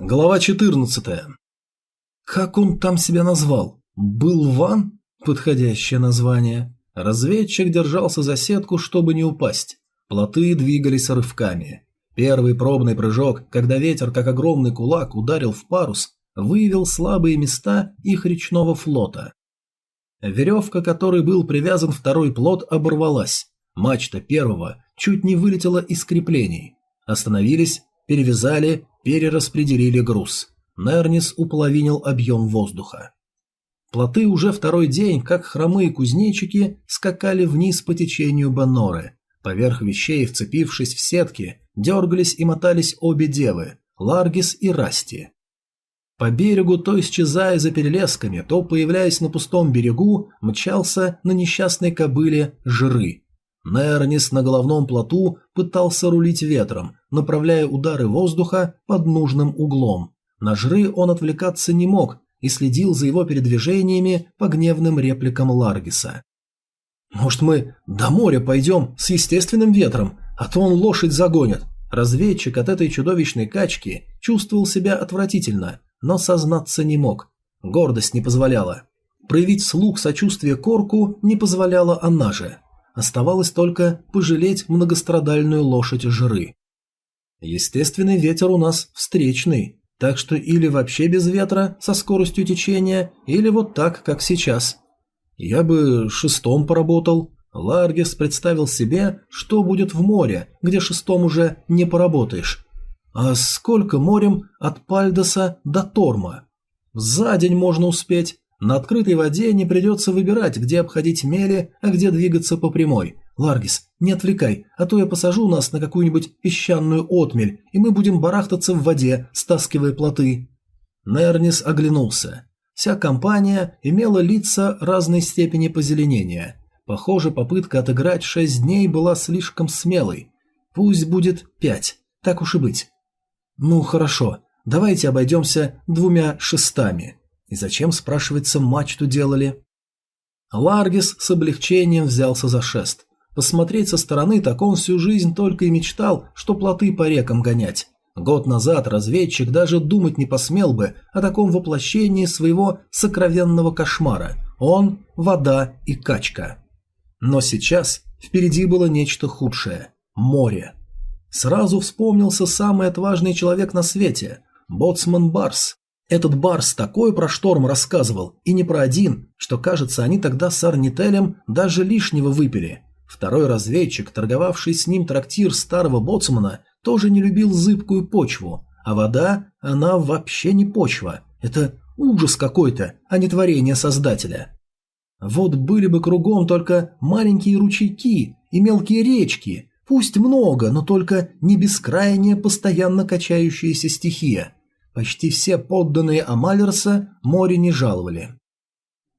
Глава 14. Как он там себя назвал? Былван? Подходящее название. Разведчик держался за сетку, чтобы не упасть. Плоты двигались рывками. Первый пробный прыжок, когда ветер, как огромный кулак, ударил в парус, выявил слабые места их речного флота. Веревка, которой был привязан второй плот, оборвалась. Мачта первого чуть не вылетела из креплений. Остановились, перевязали, перераспределили груз. Нернис уполовинил объем воздуха. Плоты уже второй день, как хромые кузнечики, скакали вниз по течению Баноры. Поверх вещей, вцепившись в сетки, дергались и мотались обе девы – Ларгис и Расти. По берегу, то исчезая за перелесками, то появляясь на пустом берегу, мчался на несчастной кобыле Жиры. Нернис на головном плоту пытался рулить ветром, направляя удары воздуха под нужным углом. На жры он отвлекаться не мог и следил за его передвижениями по гневным репликам Ларгиса. «Может, мы до моря пойдем с естественным ветром, а то он лошадь загонит?» Разведчик от этой чудовищной качки чувствовал себя отвратительно, но сознаться не мог. Гордость не позволяла. Проявить слух сочувствия Корку не позволяла она же. Оставалось только пожалеть многострадальную лошадь жиры. Естественный ветер у нас встречный, так что или вообще без ветра со скоростью течения, или вот так, как сейчас. Я бы шестом поработал. Ларгес представил себе, что будет в море, где шестом уже не поработаешь. А сколько морем от Пальдоса до Торма? За день можно успеть. На открытой воде не придется выбирать, где обходить мели, а где двигаться по прямой. Ларгис, не отвлекай, а то я посажу нас на какую-нибудь песчаную отмель, и мы будем барахтаться в воде, стаскивая плоты. Нернис оглянулся. Вся компания имела лица разной степени позеленения. Похоже, попытка отыграть шесть дней была слишком смелой. Пусть будет пять, так уж и быть. Ну хорошо, давайте обойдемся двумя шестами. И зачем, спрашивается, мачту делали? Ларгис с облегчением взялся за шест. Посмотреть со стороны, так он всю жизнь только и мечтал, что плоты по рекам гонять. Год назад разведчик даже думать не посмел бы о таком воплощении своего сокровенного кошмара. Он – вода и качка. Но сейчас впереди было нечто худшее – море. Сразу вспомнился самый отважный человек на свете – боцман Барс, этот Барс такой про шторм рассказывал, и не про один, что, кажется, они тогда с Арнителем даже лишнего выпили. Второй разведчик, торговавший с ним трактир старого боцмана, тоже не любил зыбкую почву, а вода, она вообще не почва. Это ужас какой-то, а не творение Создателя. Вот были бы кругом только маленькие ручейки и мелкие речки, пусть много, но только не бескрайняя постоянно качающаяся стихия – Почти все подданные Амалерса море не жаловали.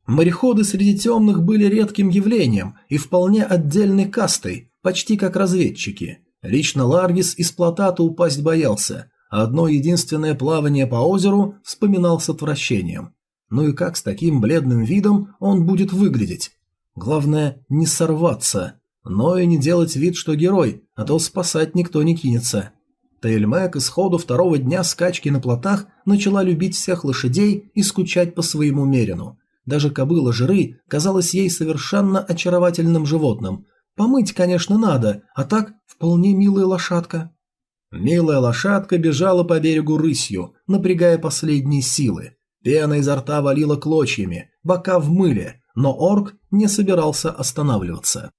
Мореходы среди темных были редким явлением и вполне отдельной кастой, почти как разведчики. Лично Ларгис из плотата упасть боялся, а одно единственное плавание по озеру вспоминал с отвращением. Ну и как с таким бледным видом он будет выглядеть? Главное, не сорваться, но и не делать вид, что герой, а то спасать никто не кинется. Тельме к исходу второго дня скачки на плотах начала любить всех лошадей и скучать по своему мерину. Даже кобыла жиры казалась ей совершенно очаровательным животным. Помыть, конечно, надо, а так вполне милая лошадка. Милая лошадка бежала по берегу рысью, напрягая последние силы. Пена изо рта валила клочьями, бока в мыле, но орк не собирался останавливаться.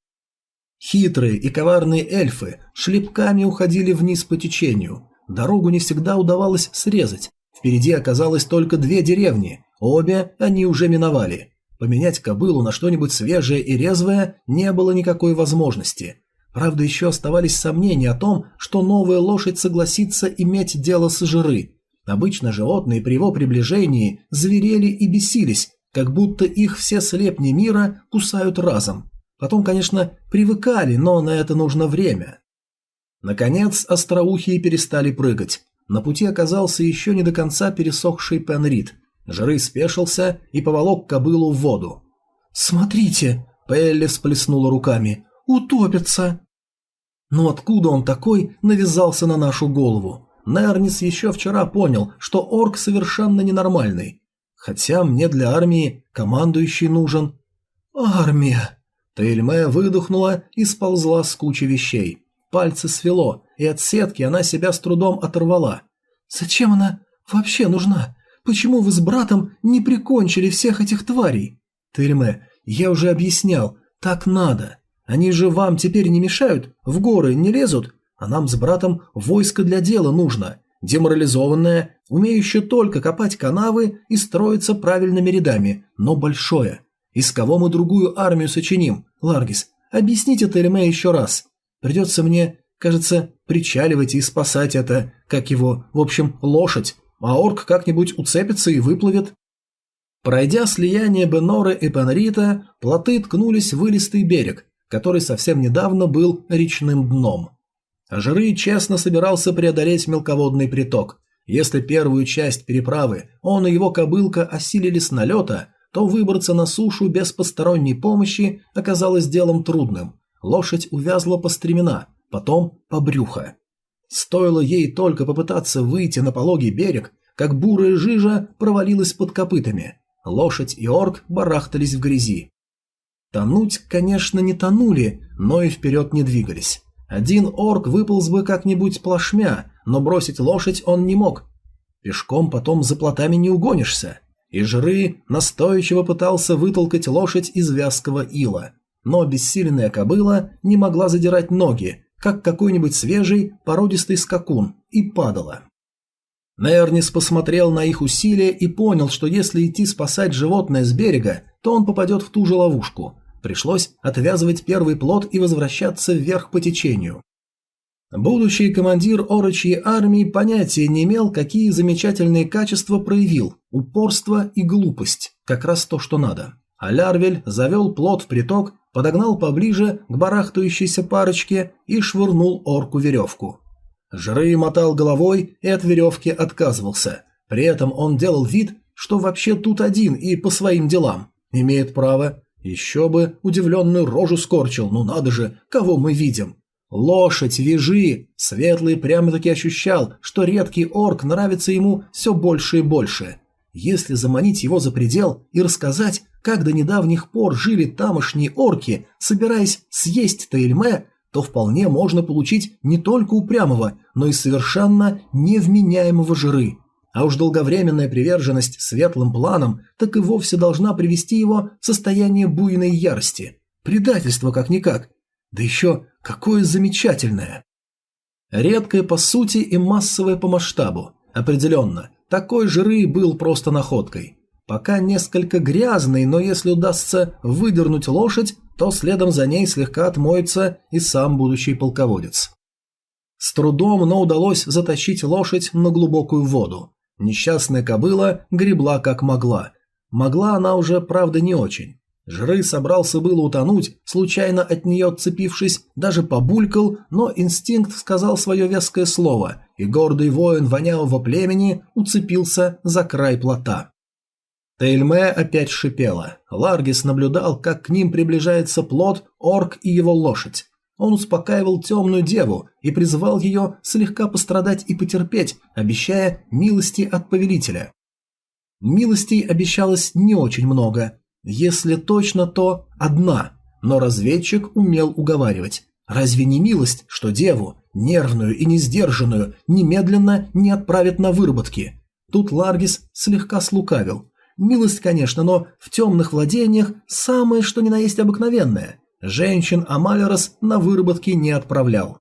Хитрые и коварные эльфы шлепками уходили вниз по течению. Дорогу не всегда удавалось срезать. Впереди оказалось только две деревни. Обе они уже миновали. Поменять кобылу на что-нибудь свежее и резвое не было никакой возможности. Правда, еще оставались сомнения о том, что новая лошадь согласится иметь дело с жиры. Обычно животные при его приближении зверели и бесились, как будто их все слепни мира кусают разом. Потом, конечно, привыкали, но на это нужно время. Наконец, остроухие перестали прыгать. На пути оказался еще не до конца пересохший Пенрид. Жиры спешился и поволок кобылу в воду. «Смотрите!» – Пелли всплеснула руками. «Утопится!» Но откуда он такой навязался на нашу голову? Нернис еще вчера понял, что орк совершенно ненормальный. Хотя мне для армии командующий нужен. Армия. Тельме выдохнула и сползла с кучи вещей. Пальцы свело, и от сетки она себя с трудом оторвала. «Зачем она вообще нужна? Почему вы с братом не прикончили всех этих тварей?» «Тельме, я уже объяснял, так надо. Они же вам теперь не мешают, в горы не лезут, а нам с братом войско для дела нужно, деморализованное, умеющее только копать канавы и строиться правильными рядами, но большое. Из кого мы другую армию сочиним? Ларгис, объясните Тереме еще раз. Придется мне, кажется, причаливать и спасать это, как его, в общем, лошадь, а орк как-нибудь уцепится и выплывет. Пройдя слияние Беноры и Пенрита, плоты ткнулись в вылистый берег, который совсем недавно был речным дном. Жры честно собирался преодолеть мелководный приток. Если первую часть переправы он и его кобылка осилили с налета, то выбраться на сушу без посторонней помощи оказалось делом трудным. Лошадь увязла по стремена, потом по брюхо. Стоило ей только попытаться выйти на пологий берег, как бурая жижа провалилась под копытами. Лошадь и орк барахтались в грязи. Тонуть, конечно, не тонули, но и вперед не двигались. Один орк выполз бы как-нибудь плашмя, но бросить лошадь он не мог. Пешком потом за плотами не угонишься. И жры настойчиво пытался вытолкать лошадь из вязкого ила. Но обессиленная кобыла не могла задирать ноги, как какой-нибудь свежий породистый скакун, и падала. Нернис посмотрел на их усилия и понял, что если идти спасать животное с берега, то он попадет в ту же ловушку. Пришлось отвязывать первый плод и возвращаться вверх по течению. Будущий командир орочьей армии понятия не имел, какие замечательные качества проявил – упорство и глупость, как раз то, что надо. А Лярвель завел плод в приток, подогнал поближе к барахтающейся парочке и швырнул орку веревку. Жры мотал головой и от веревки отказывался. При этом он делал вид, что вообще тут один и по своим делам. Имеет право. Еще бы удивленную рожу скорчил, ну надо же, кого мы видим. Лошадь, вяжи! Светлый прямо-таки ощущал, что редкий орк нравится ему все больше и больше. Если заманить его за предел и рассказать, как до недавних пор жили тамошние орки, собираясь съесть Таильме, то вполне можно получить не только упрямого, но и совершенно невменяемого жиры. А уж долговременная приверженность светлым планам так и вовсе должна привести его в состояние буйной ярости. Предательство как-никак. Да еще какое замечательное. Редкое по сути и массовое по масштабу. Определенно, такой жиры был просто находкой. Пока несколько грязный, но если удастся выдернуть лошадь, то следом за ней слегка отмоется и сам будущий полководец. С трудом, но удалось затащить лошадь на глубокую воду. Несчастная кобыла гребла как могла. Могла она уже, правда, не очень. Жры собрался было утонуть, случайно от нее отцепившись, даже побулькал, но инстинкт сказал свое веское слово, и гордый воин вонявого племени уцепился за край плота. Тейльме опять шипела. Ларгис наблюдал, как к ним приближается плот, орк и его лошадь. Он успокаивал темную деву и призывал ее слегка пострадать и потерпеть, обещая милости от повелителя. Милостей обещалось не очень много. Если точно, то одна, но разведчик умел уговаривать. Разве не милость, что деву, нервную и несдержанную, немедленно не отправят на выработки? Тут Ларгис слегка слукавил. Милость, конечно, но в темных владениях самое что ни на есть обыкновенное. Женщин Амалерос на выработки не отправлял.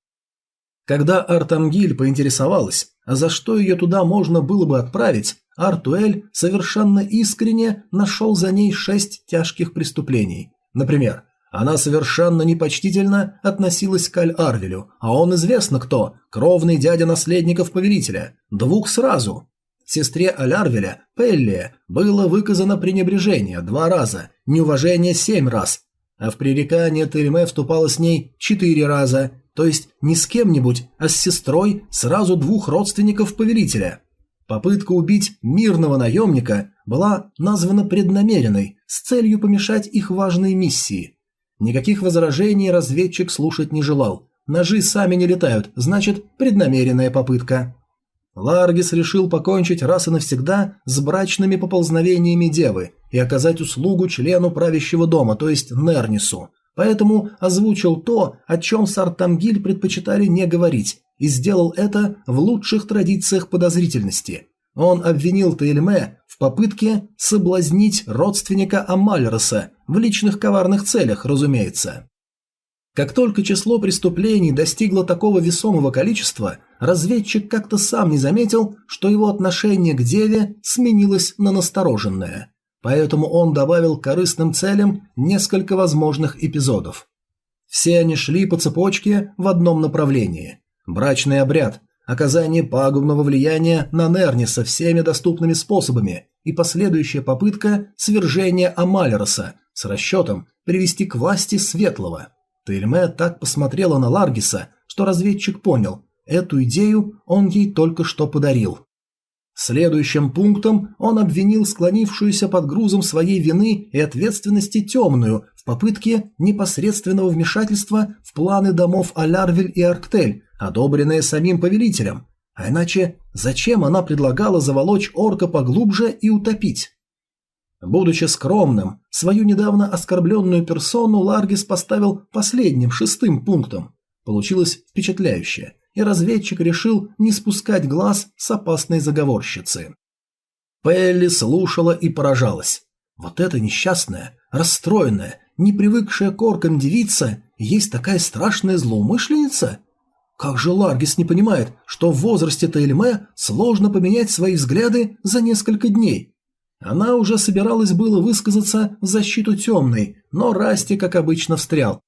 Когда Артамгиль поинтересовалась, а за что ее туда можно было бы отправить, Артуэль совершенно искренне нашел за ней шесть тяжких преступлений. Например, она совершенно непочтительно относилась к Аль-Арвелю, а он известно кто, кровный дядя наследников повелителя, двух сразу. Сестре Аль-Арвеля, Пелле, было выказано пренебрежение два раза, неуважение семь раз, а в пререкание Тельме вступала с ней четыре раза, то есть не с кем-нибудь, а с сестрой сразу двух родственников повелителя. Попытка убить мирного наемника была названа преднамеренной с целью помешать их важной миссии. Никаких возражений разведчик слушать не желал. Ножи сами не летают, значит, преднамеренная попытка. Ларгис решил покончить раз и навсегда с брачными поползновениями девы и оказать услугу члену правящего дома, то есть Нернису. Поэтому озвучил то, о чем Сартамгиль предпочитали не говорить, и сделал это в лучших традициях подозрительности. Он обвинил Таэльме в попытке соблазнить родственника Амальроса в личных коварных целях, разумеется. Как только число преступлений достигло такого весомого количества, разведчик как-то сам не заметил, что его отношение к деве сменилось на настороженное. Поэтому он добавил к корыстным целям несколько возможных эпизодов. Все они шли по цепочке в одном направлении. Брачный обряд, оказание пагубного влияния на Нерниса всеми доступными способами и последующая попытка свержения Амалероса с расчетом привести к власти Светлого – Тельме так посмотрела на Ларгиса, что разведчик понял, эту идею он ей только что подарил. Следующим пунктом он обвинил склонившуюся под грузом своей вины и ответственности темную в попытке непосредственного вмешательства в планы домов Алярвель и Арктель, одобренные самим повелителем. А иначе зачем она предлагала заволочь орка поглубже и утопить? Будучи скромным, свою недавно оскорбленную персону Ларгис поставил последним, шестым пунктом. Получилось впечатляюще, и разведчик решил не спускать глаз с опасной заговорщицы. Пелли слушала и поражалась. Вот эта несчастная, расстроенная, не привыкшая к оркам девица, есть такая страшная злоумышленница? Как же Ларгис не понимает, что в возрасте Таэльме сложно поменять свои взгляды за несколько дней, она уже собиралась было высказаться в защиту темной, но Расти, как обычно, встрял.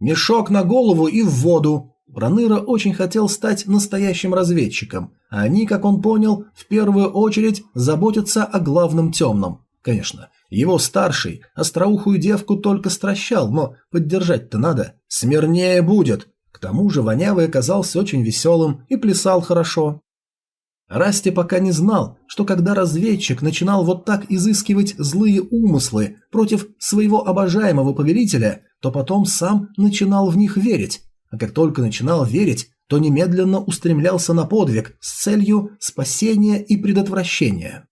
«Мешок на голову и в воду!» Проныра очень хотел стать настоящим разведчиком, а они, как он понял, в первую очередь заботятся о главном темном. Конечно, его старший остроухую девку только стращал, но поддержать-то надо. Смирнее будет. К тому же Вонявый оказался очень веселым и плясал хорошо. Расти пока не знал, что когда разведчик начинал вот так изыскивать злые умыслы против своего обожаемого повелителя, то потом сам начинал в них верить, а как только начинал верить, то немедленно устремлялся на подвиг с целью спасения и предотвращения.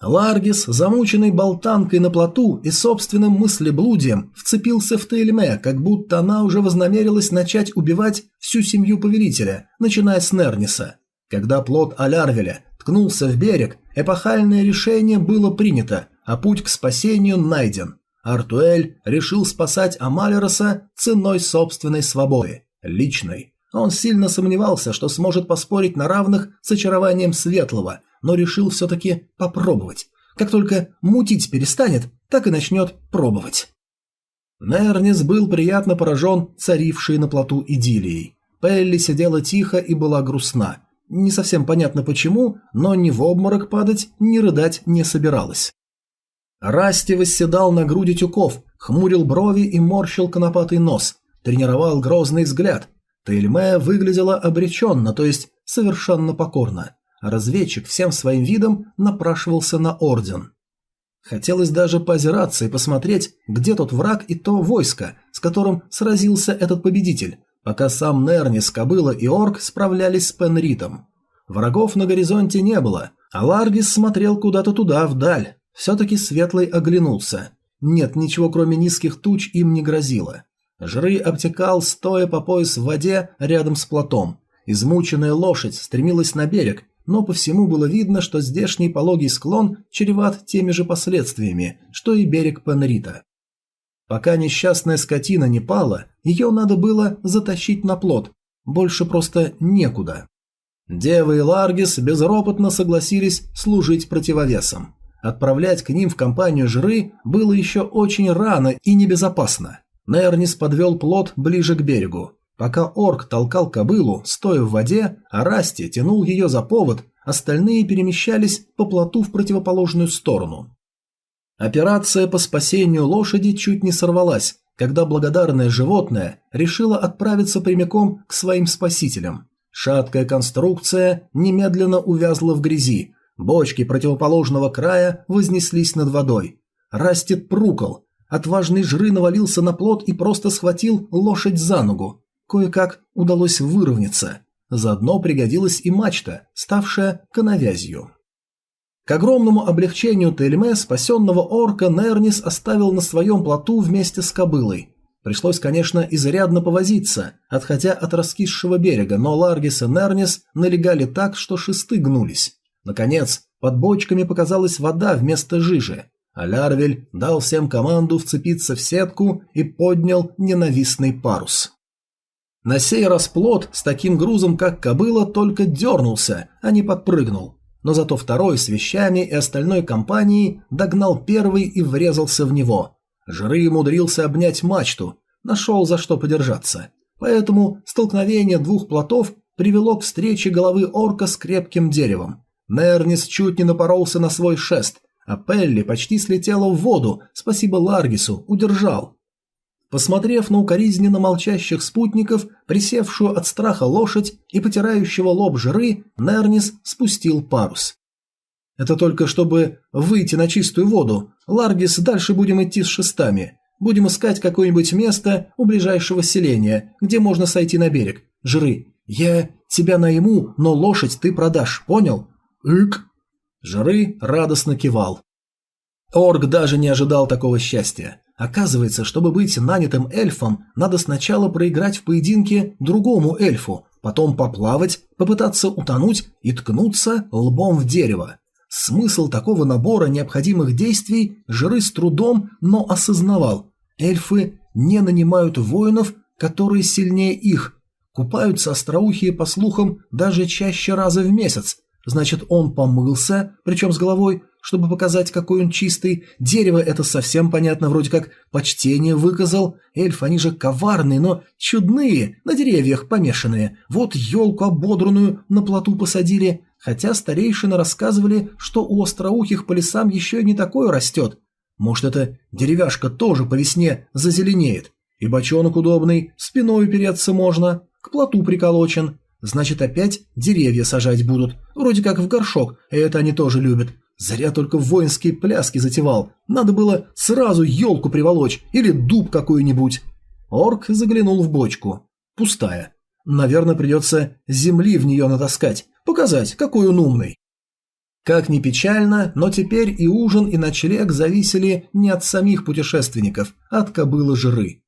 Ларгис, замученный болтанкой на плоту и собственным мыслеблудием, вцепился в Тейльме, как будто она уже вознамерилась начать убивать всю семью повелителя, начиная с Нерниса. Когда плод Алярвеля ткнулся в берег, эпохальное решение было принято, а путь к спасению найден. Артуэль решил спасать Амалероса ценой собственной свободы, личной. Он сильно сомневался, что сможет поспорить на равных с очарованием Светлого, но решил все-таки попробовать. Как только мутить перестанет, так и начнет пробовать. Нернис был приятно поражен царившей на плоту идиллией. Пелли сидела тихо и была грустна, не совсем понятно почему, но ни в обморок падать, ни рыдать не собиралась. Расти восседал на груди тюков, хмурил брови и морщил конопатый нос, тренировал грозный взгляд. Тельме выглядела обреченно, то есть совершенно покорно. Разведчик всем своим видом напрашивался на орден. Хотелось даже поозираться и посмотреть, где тот враг и то войско, с которым сразился этот победитель, пока сам Нернис, Кобыла и Орк справлялись с Пенритом. Врагов на горизонте не было, а Ларгис смотрел куда-то туда, вдаль. Все-таки Светлый оглянулся. Нет, ничего кроме низких туч им не грозило. Жры обтекал, стоя по пояс в воде рядом с плотом. Измученная лошадь стремилась на берег, но по всему было видно, что здешний пологий склон чреват теми же последствиями, что и берег Пенрита. Пока несчастная скотина не пала, ее надо было затащить на плот, больше просто некуда. Дева и Ларгис безропотно согласились служить противовесом. Отправлять к ним в компанию жры было еще очень рано и небезопасно. Нернис подвел плот ближе к берегу. Пока орк толкал кобылу, стоя в воде, а Расти тянул ее за повод, остальные перемещались по плоту в противоположную сторону. Операция по спасению лошади чуть не сорвалась, когда благодарное животное решило отправиться прямиком к своим спасителям. Шаткая конструкция немедленно увязла в грязи, бочки противоположного края вознеслись над водой. Растет прукол, отважный жры навалился на плот и просто схватил лошадь за ногу. Кое-как удалось выровняться. Заодно пригодилась и мачта, ставшая коновязью. К огромному облегчению Тельме спасенного орка Нернис оставил на своем плоту вместе с кобылой. Пришлось, конечно, изрядно повозиться, отходя от раскисшего берега, но Ларгис и Нернис налегали так, что шесты гнулись. Наконец, под бочками показалась вода вместо жижи, а Лярвель дал всем команду вцепиться в сетку и поднял ненавистный парус. На сей раз плот с таким грузом, как кобыла, только дернулся, а не подпрыгнул но зато второй с вещами и остальной компанией догнал первый и врезался в него. Жры умудрился обнять мачту, нашел за что подержаться. Поэтому столкновение двух плотов привело к встрече головы орка с крепким деревом. Нернис чуть не напоролся на свой шест, а Пелли почти слетела в воду, спасибо Ларгису, удержал. Посмотрев на укоризненно молчащих спутников, присевшую от страха лошадь и потирающего лоб жиры, Нернис спустил парус. «Это только чтобы выйти на чистую воду. Ларгис, дальше будем идти с шестами. Будем искать какое-нибудь место у ближайшего селения, где можно сойти на берег. Жиры, я тебя найму, но лошадь ты продашь, понял?» «Ик!» Жиры радостно кивал. Орг даже не ожидал такого счастья. Оказывается, чтобы быть нанятым эльфом, надо сначала проиграть в поединке другому эльфу, потом поплавать, попытаться утонуть и ткнуться лбом в дерево. Смысл такого набора необходимых действий Жиры с трудом, но осознавал. Эльфы не нанимают воинов, которые сильнее их. Купаются остроухие, по слухам, даже чаще раза в месяц. Значит, он помылся, причем с головой, чтобы показать, какой он чистый. Дерево это совсем понятно, вроде как почтение выказал. Эльф, они же коварные, но чудные, на деревьях помешанные. Вот елку ободранную на плоту посадили. Хотя старейшины рассказывали, что у остроухих по лесам еще и не такое растет. Может, эта деревяшка тоже по весне зазеленеет. И бочонок удобный, спиной упереться можно, к плоту приколочен. Значит, опять деревья сажать будут, вроде как в горшок, это они тоже любят. Зря только воинские пляски затевал. Надо было сразу елку приволочь или дуб какой-нибудь. Орк заглянул в бочку. Пустая. Наверное, придется земли в нее натаскать, показать, какой он умный. Как ни печально, но теперь и ужин, и ночлег зависели не от самих путешественников, а от кобылы жиры.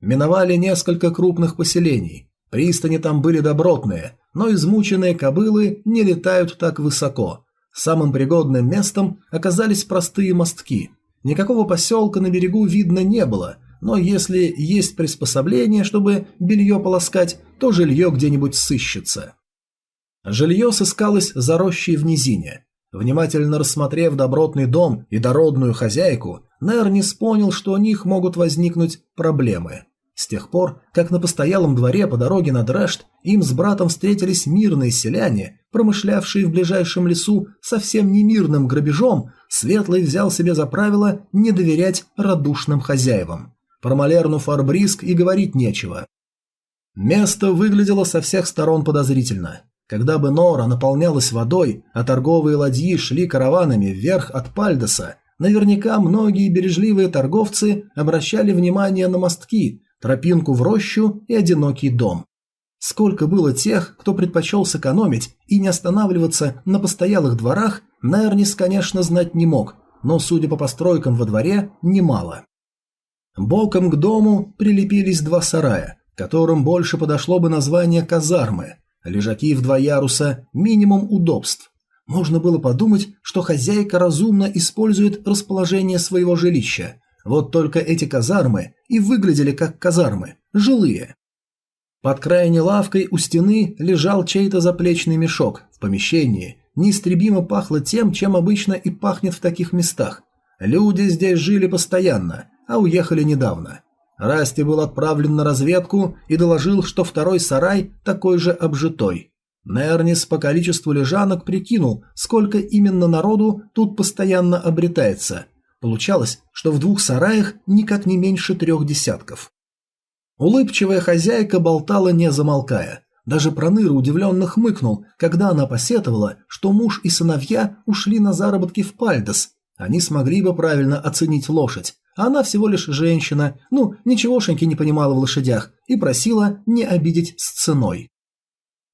Миновали несколько крупных поселений. Пристани там были добротные, но измученные кобылы не летают так высоко, Самым пригодным местом оказались простые мостки. Никакого поселка на берегу видно не было, но если есть приспособление, чтобы белье полоскать, то жилье где-нибудь сыщется. Жилье сыскалось за рощей в низине. Внимательно рассмотрев добротный дом и дородную хозяйку, Нернис понял, что у них могут возникнуть проблемы. С тех пор, как на постоялом дворе по дороге на Дрэшт им с братом встретились мирные селяне, промышлявшие в ближайшем лесу совсем не мирным грабежом, Светлый взял себе за правило не доверять радушным хозяевам. Про Малерну Фарбриск и говорить нечего. Место выглядело со всех сторон подозрительно. Когда бы Нора наполнялась водой, а торговые ладьи шли караванами вверх от Пальдоса, наверняка многие бережливые торговцы обращали внимание на мостки, тропинку в рощу и одинокий дом. Сколько было тех, кто предпочел сэкономить и не останавливаться на постоялых дворах, Нернис, конечно, знать не мог, но, судя по постройкам во дворе, немало. Боком к дому прилепились два сарая, которым больше подошло бы название казармы. Лежаки в два яруса – минимум удобств. Можно было подумать, что хозяйка разумно использует расположение своего жилища, вот только эти казармы и выглядели как казармы, жилые. Под крайней лавкой у стены лежал чей-то заплечный мешок. В помещении неистребимо пахло тем, чем обычно и пахнет в таких местах. Люди здесь жили постоянно, а уехали недавно. Расти был отправлен на разведку и доложил, что второй сарай такой же обжитой. Нернис по количеству лежанок прикинул, сколько именно народу тут постоянно обретается – Получалось, что в двух сараях никак не меньше трех десятков. Улыбчивая хозяйка болтала не замолкая. Даже Проныра удивленно хмыкнул, когда она посетовала, что муж и сыновья ушли на заработки в Пальдос. Они смогли бы правильно оценить лошадь, а она всего лишь женщина, ну, ничегошеньки не понимала в лошадях, и просила не обидеть с ценой.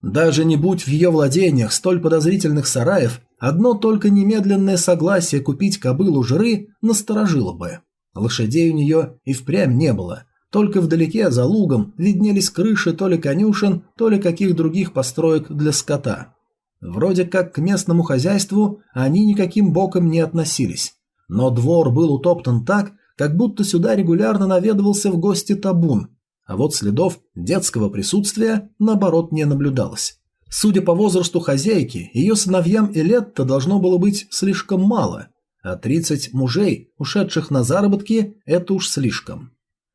Даже не будь в ее владениях столь подозрительных сараев, одно только немедленное согласие купить кобылу жры насторожило бы. Лошадей у нее и впрямь не было. Только вдалеке, за лугом, виднелись крыши то ли конюшен, то ли каких других построек для скота. Вроде как к местному хозяйству они никаким боком не относились. Но двор был утоптан так, как будто сюда регулярно наведывался в гости табун, а вот следов детского присутствия, наоборот, не наблюдалось. Судя по возрасту хозяйки, ее сыновьям и лет-то должно было быть слишком мало, а 30 мужей, ушедших на заработки, это уж слишком.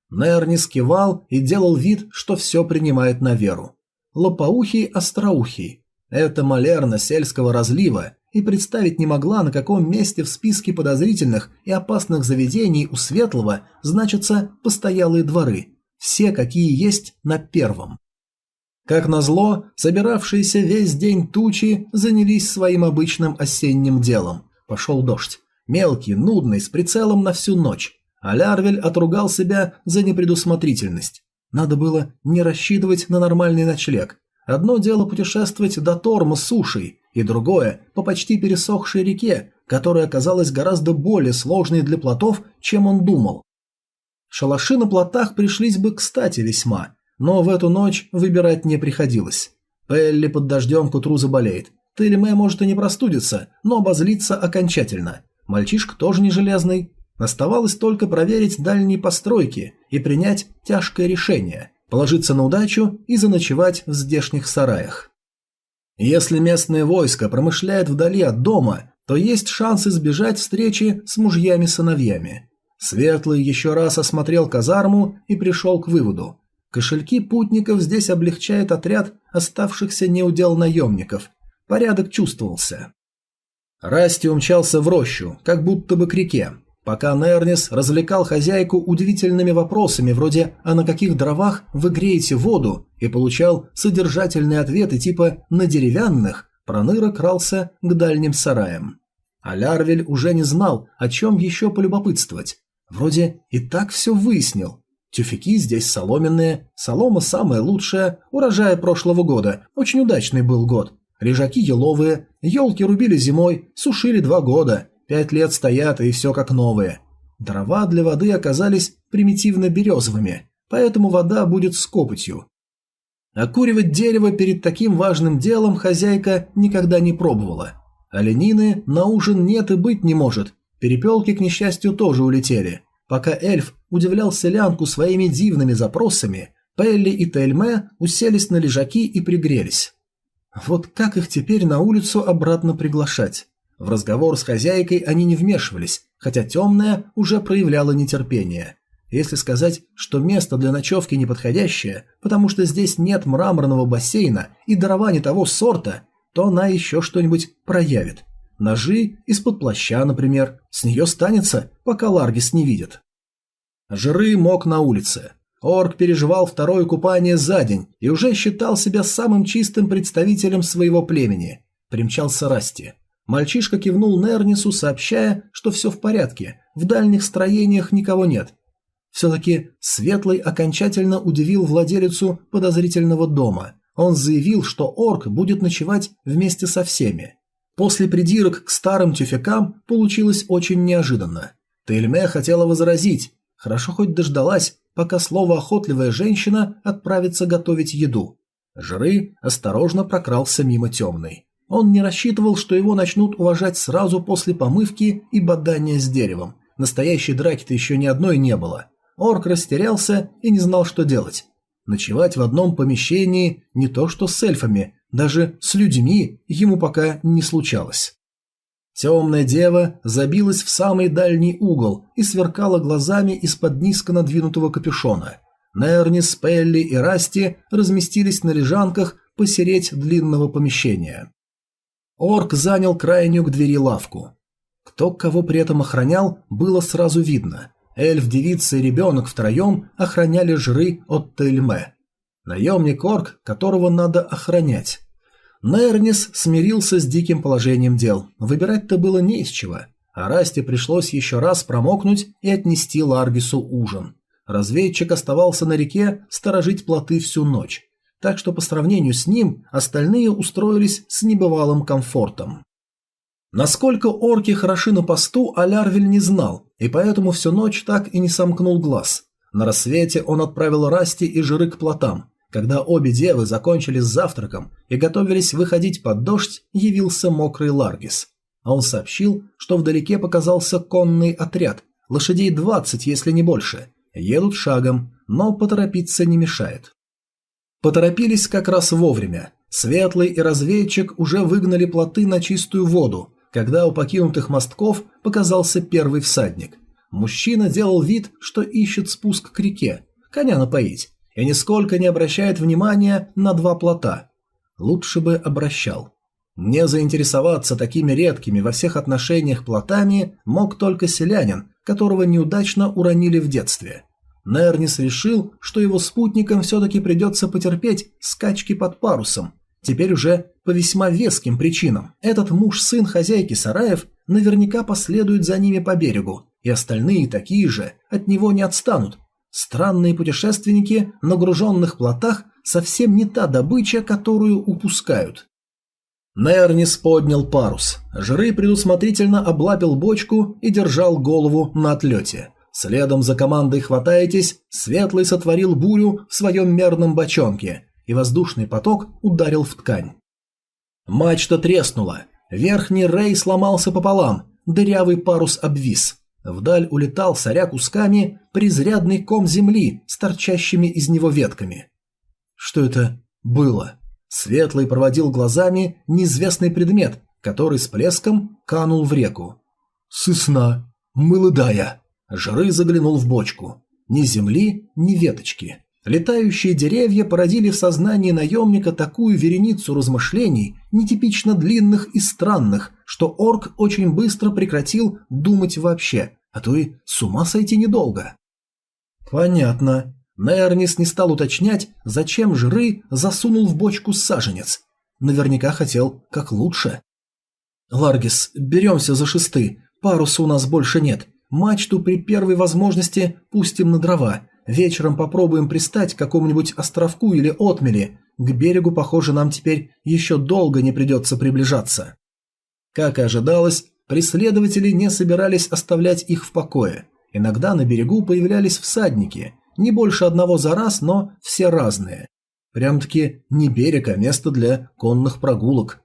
Нерни скивал и делал вид, что все принимает на веру. Лопоухий остроухий. Это малерна сельского разлива, и представить не могла, на каком месте в списке подозрительных и опасных заведений у Светлого значатся постоялые дворы, все, какие есть на первом. Как назло, собиравшиеся весь день тучи занялись своим обычным осенним делом. Пошел дождь. Мелкий, нудный, с прицелом на всю ночь. А Лярвель отругал себя за непредусмотрительность. Надо было не рассчитывать на нормальный ночлег. Одно дело путешествовать до Торма сушей, и другое – по почти пересохшей реке, которая оказалась гораздо более сложной для плотов, чем он думал. Шалаши на плотах пришлись бы кстати весьма, но в эту ночь выбирать не приходилось. Пелли под дождем к утру заболеет. Тельме может и не простудиться, но обозлиться окончательно. Мальчишка тоже не железный. Оставалось только проверить дальние постройки и принять тяжкое решение – положиться на удачу и заночевать в здешних сараях. Если местное войско промышляет вдали от дома, то есть шанс избежать встречи с мужьями-сыновьями. Светлый еще раз осмотрел казарму и пришел к выводу. Кошельки путников здесь облегчает отряд оставшихся неудел наемников. Порядок чувствовался. Расти умчался в рощу, как будто бы к реке, пока Нернис развлекал хозяйку удивительными вопросами вроде «А на каких дровах вы греете воду?» и получал содержательные ответы типа «На деревянных?» Проныра крался к дальним сараям. А Лярвель уже не знал, о чем еще полюбопытствовать. Вроде и так все выяснил. Тюфяки здесь соломенные, солома самая лучшая, урожая прошлого года, очень удачный был год. Режаки еловые, елки рубили зимой, сушили два года, пять лет стоят и все как новые. Дрова для воды оказались примитивно березовыми, поэтому вода будет с копотью. Окуривать дерево перед таким важным делом хозяйка никогда не пробовала. Оленины на ужин нет и быть не может, Перепелки, к несчастью, тоже улетели. Пока эльф удивлял селянку своими дивными запросами, Пелли и Тельме уселись на лежаки и пригрелись. Вот как их теперь на улицу обратно приглашать? В разговор с хозяйкой они не вмешивались, хотя темная уже проявляла нетерпение. Если сказать, что место для ночевки неподходящее, потому что здесь нет мраморного бассейна и дрова не того сорта, то она еще что-нибудь проявит. Ножи из-под плаща, например. С нее станется, пока Ларгис не видит. Жры мог на улице. Орк переживал второе купание за день и уже считал себя самым чистым представителем своего племени. Примчался Расти. Мальчишка кивнул Нернису, сообщая, что все в порядке, в дальних строениях никого нет. Все-таки Светлый окончательно удивил владелицу подозрительного дома. Он заявил, что орк будет ночевать вместе со всеми. После придирок к старым тюфякам получилось очень неожиданно. Тельме хотела возразить, хорошо хоть дождалась, пока слово охотливая женщина отправится готовить еду. Жры осторожно прокрался мимо темной. Он не рассчитывал, что его начнут уважать сразу после помывки и бодания с деревом. Настоящей драки-то еще ни одной не было. Орк растерялся и не знал, что делать. Ночевать в одном помещении не то что с эльфами, даже с людьми ему пока не случалось. Темная дева забилась в самый дальний угол и сверкала глазами из-под низко надвинутого капюшона. Нернис, Пелли и Расти разместились на лежанках посереть длинного помещения. Орк занял крайнюю к двери лавку. Кто кого при этом охранял, было сразу видно. Эльф, девица и ребенок втроем охраняли жры от Тельме. Наемник Орк, которого надо охранять. Нернис смирился с диким положением дел. Выбирать-то было не из чего. А Расте пришлось еще раз промокнуть и отнести Ларгису ужин. Разведчик оставался на реке сторожить плоты всю ночь. так что по сравнению с ним остальные устроились с небывалым комфортом. Насколько орки хороши на посту, Алярвель не знал, и поэтому всю ночь так и не сомкнул глаз. На рассвете он отправил Расти и Жиры к плотам. Когда обе девы закончили с завтраком и готовились выходить под дождь, явился мокрый Ларгис. А он сообщил, что вдалеке показался конный отряд, лошадей 20, если не больше. Едут шагом, но поторопиться не мешает. Поторопились как раз вовремя. Светлый и разведчик уже выгнали плоты на чистую воду, когда у покинутых мостков показался первый всадник. Мужчина делал вид, что ищет спуск к реке, коня напоить, и нисколько не обращает внимания на два плота. Лучше бы обращал. Не заинтересоваться такими редкими во всех отношениях плотами мог только селянин, которого неудачно уронили в детстве. Нернис решил, что его спутникам все-таки придется потерпеть скачки под парусом, теперь уже по весьма веским причинам. Этот муж-сын хозяйки сараев наверняка последует за ними по берегу, и остальные такие же от него не отстанут. Странные путешественники на груженных плотах совсем не та добыча, которую упускают. Нернис поднял парус. Жры предусмотрительно облапил бочку и держал голову на отлете. Следом за командой «Хватаетесь» Светлый сотворил бурю в своем мерном бочонке, и воздушный поток ударил в ткань. Мачта треснула, верхний рей сломался пополам, дырявый парус обвис. Вдаль улетал, соря кусками, презрядный ком земли с торчащими из него ветками. Что это было? Светлый проводил глазами неизвестный предмет, который с плеском канул в реку. «Сысна! Мылыдая!» Жры заглянул в бочку. Ни земли, ни веточки. Летающие деревья породили в сознании наемника такую вереницу размышлений, нетипично длинных и странных, что орк очень быстро прекратил думать вообще, а то и с ума сойти недолго. Понятно. Нернис не стал уточнять, зачем жры засунул в бочку саженец. Наверняка хотел как лучше. «Ларгис, беремся за шесты. Паруса у нас больше нет. Мачту при первой возможности пустим на дрова. Вечером попробуем пристать к какому-нибудь островку или отмели. К берегу, похоже, нам теперь еще долго не придется приближаться». Как и ожидалось, преследователи не собирались оставлять их в покое. Иногда на берегу появлялись всадники, не больше одного за раз, но все разные. Прям-таки не берег, а место для конных прогулок.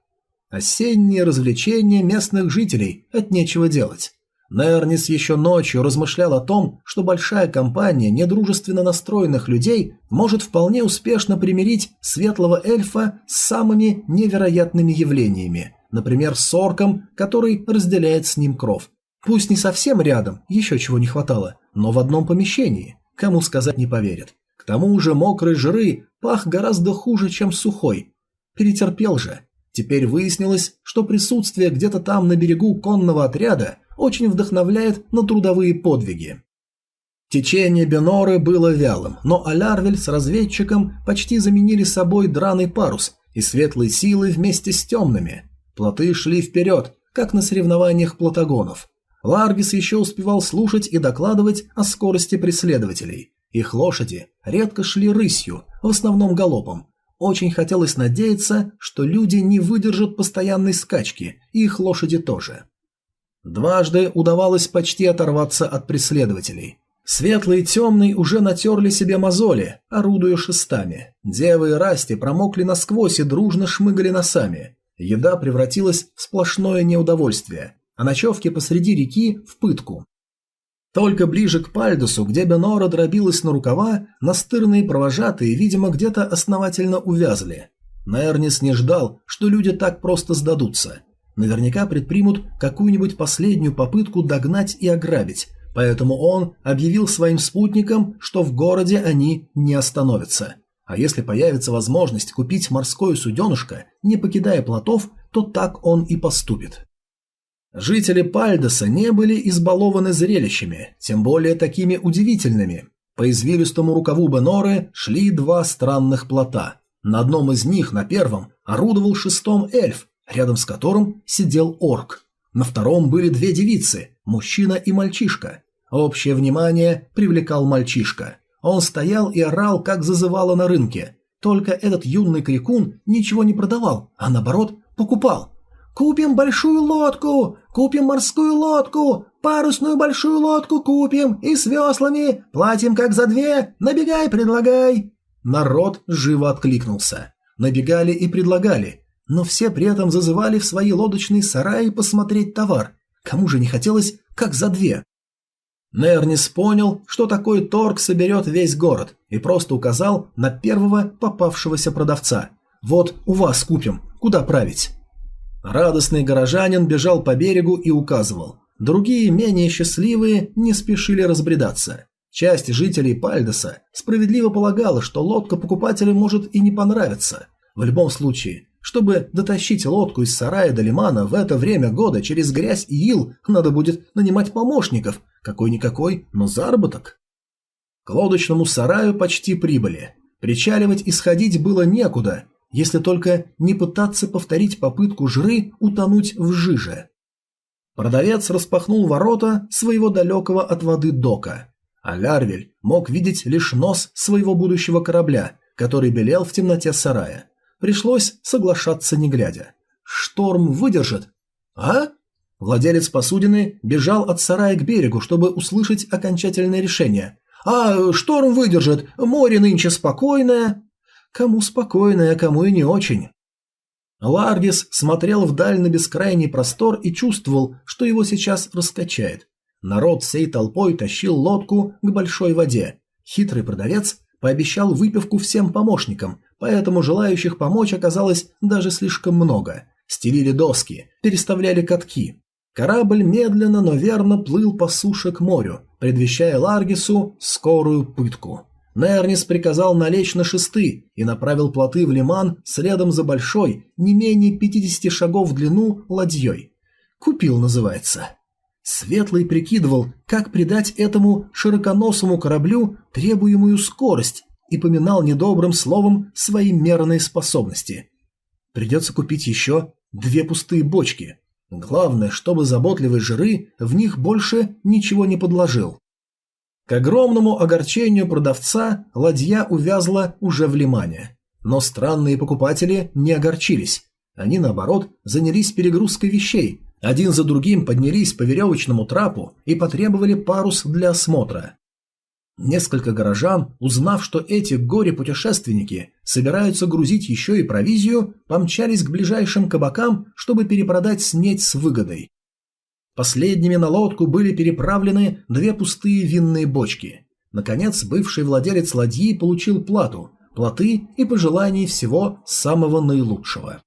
Осенние развлечения местных жителей, от нечего делать. Нернис еще ночью размышлял о том, что большая компания недружественно настроенных людей может вполне успешно примирить светлого эльфа с самыми невероятными явлениями, например, с орком, который разделяет с ним кров. Пусть не совсем рядом, еще чего не хватало, но в одном помещении. Кому сказать не поверят. К тому же мокрый жиры пах гораздо хуже, чем сухой. Перетерпел же. Теперь выяснилось, что присутствие где-то там на берегу конного отряда очень вдохновляет на трудовые подвиги. Течение Беноры было вялым, но Алярвель с разведчиком почти заменили собой драный парус и светлые силы вместе с темными. Плоты шли вперед, как на соревнованиях платагонов. Ларгис еще успевал слушать и докладывать о скорости преследователей. Их лошади редко шли рысью, в основном галопом. Очень хотелось надеяться, что люди не выдержат постоянной скачки, и их лошади тоже. Дважды удавалось почти оторваться от преследователей. Светлый и темный уже натерли себе мозоли, орудуя шестами. Девы и Расти промокли насквозь и дружно шмыгали носами. Еда превратилась в сплошное неудовольствие а ночевки посреди реки в пытку. Только ближе к Пальдусу, где Бенора дробилась на рукава, настырные провожатые, видимо, где-то основательно увязли. Нернис не ждал, что люди так просто сдадутся. Наверняка предпримут какую-нибудь последнюю попытку догнать и ограбить, поэтому он объявил своим спутникам, что в городе они не остановятся. А если появится возможность купить морское суденышко, не покидая плотов, то так он и поступит. Жители Пальдоса не были избалованы зрелищами, тем более такими удивительными. По извилистому рукаву Беноры шли два странных плота. На одном из них, на первом, орудовал шестом эльф, рядом с которым сидел орк. На втором были две девицы, мужчина и мальчишка. Общее внимание привлекал мальчишка. Он стоял и орал, как зазывало на рынке. Только этот юный крикун ничего не продавал, а наоборот покупал. «Купим большую лодку! Купим морскую лодку! Парусную большую лодку купим! И с веслами! Платим как за две! Набегай, предлагай!» Народ живо откликнулся. Набегали и предлагали, но все при этом зазывали в свои лодочные сараи посмотреть товар. Кому же не хотелось, как за две? Нернис понял, что такой торг соберет весь город, и просто указал на первого попавшегося продавца. «Вот у вас купим, куда править?» Радостный горожанин бежал по берегу и указывал. Другие, менее счастливые, не спешили разбредаться. Часть жителей Пальдоса справедливо полагала, что лодка покупателя может и не понравиться. В любом случае, чтобы дотащить лодку из сарая до лимана в это время года через грязь и ил, надо будет нанимать помощников. Какой-никакой, но заработок. К лодочному сараю почти прибыли. Причаливать и сходить было некуда, если только не пытаться повторить попытку жры утонуть в жиже. Продавец распахнул ворота своего далекого от воды дока, а Лярвель мог видеть лишь нос своего будущего корабля, который белел в темноте сарая. Пришлось соглашаться не глядя. Шторм выдержит? А? Владелец посудины бежал от сарая к берегу, чтобы услышать окончательное решение. А, шторм выдержит, море нынче спокойное. Кому спокойное, а кому и не очень. Ларгис смотрел вдаль на бескрайний простор и чувствовал, что его сейчас раскачает. Народ всей толпой тащил лодку к большой воде. Хитрый продавец пообещал выпивку всем помощникам, поэтому желающих помочь оказалось даже слишком много. Стелили доски, переставляли катки. Корабль медленно, но верно плыл по суше к морю, предвещая Ларгису скорую пытку. Нернис приказал налечь на шесты и направил плоты в лиман следом за большой, не менее 50 шагов в длину, ладьей. «Купил» называется. Светлый прикидывал, как придать этому широконосому кораблю требуемую скорость и поминал недобрым словом свои мерные способности. Придется купить еще две пустые бочки. Главное, чтобы заботливый жиры в них больше ничего не подложил. К огромному огорчению продавца ладья увязла уже в лимане. Но странные покупатели не огорчились. Они, наоборот, занялись перегрузкой вещей, один за другим поднялись по веревочному трапу и потребовали парус для осмотра. Несколько горожан, узнав, что эти горе-путешественники собираются грузить еще и провизию, помчались к ближайшим кабакам, чтобы перепродать снеть с выгодой. Последними на лодку были переправлены две пустые винные бочки. Наконец, бывший владелец ладьи получил плату, плоты и пожеланий всего самого наилучшего.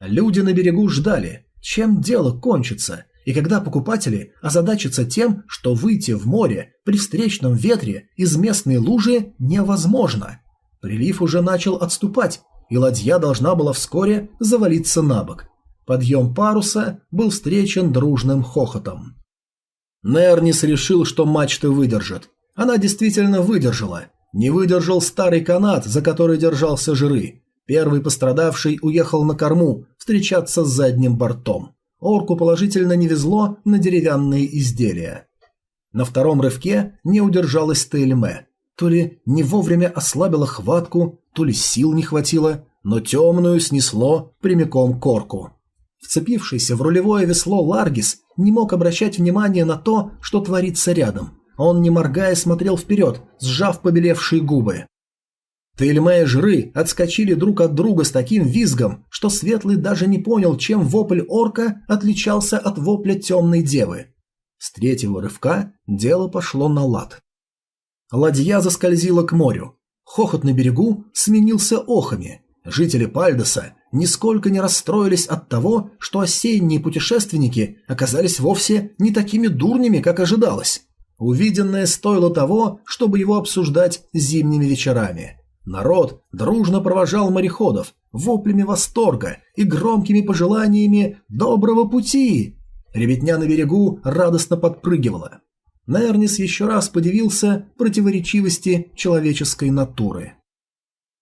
Люди на берегу ждали, чем дело кончится, и когда покупатели озадачатся тем, что выйти в море при встречном ветре из местной лужи невозможно. Прилив уже начал отступать, и ладья должна была вскоре завалиться на бок. Подъем паруса был встречен дружным хохотом. Нернис решил, что мачта выдержит. Она действительно выдержала. Не выдержал старый канат, за который держался жиры. Первый пострадавший уехал на корму встречаться с задним бортом. Орку положительно не везло на деревянные изделия. На втором рывке не удержалась Тельме. То ли не вовремя ослабила хватку, то ли сил не хватило, но темную снесло прямиком к орку. Вцепившийся в рулевое весло Ларгис не мог обращать внимания на то, что творится рядом. Он, не моргая, смотрел вперед, сжав побелевшие губы. Тельма и Жры отскочили друг от друга с таким визгом, что Светлый даже не понял, чем вопль орка отличался от вопля темной девы. С третьего рывка дело пошло на лад. Ладья заскользила к морю. Хохот на берегу сменился охами. Жители Пальдоса нисколько не расстроились от того, что осенние путешественники оказались вовсе не такими дурнями, как ожидалось. Увиденное стоило того, чтобы его обсуждать зимними вечерами. Народ дружно провожал мореходов воплями восторга и громкими пожеланиями «доброго пути!». Ребятня на берегу радостно подпрыгивала. Нернис еще раз подивился противоречивости человеческой натуры.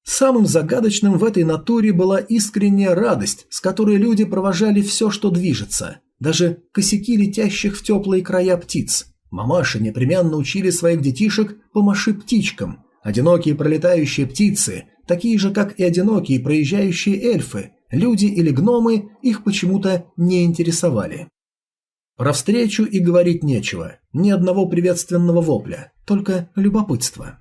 Самым загадочным в этой натуре была искренняя радость, с которой люди провожали все, что движется, даже косяки летящих в теплые края птиц. Мамаши непременно учили своих детишек «помаши птичкам». Одинокие пролетающие птицы такие же, как и одинокие проезжающие эльфы, люди или гномы их почему-то не интересовали. Про встречу и говорить нечего, ни одного приветственного вопля, только любопытство.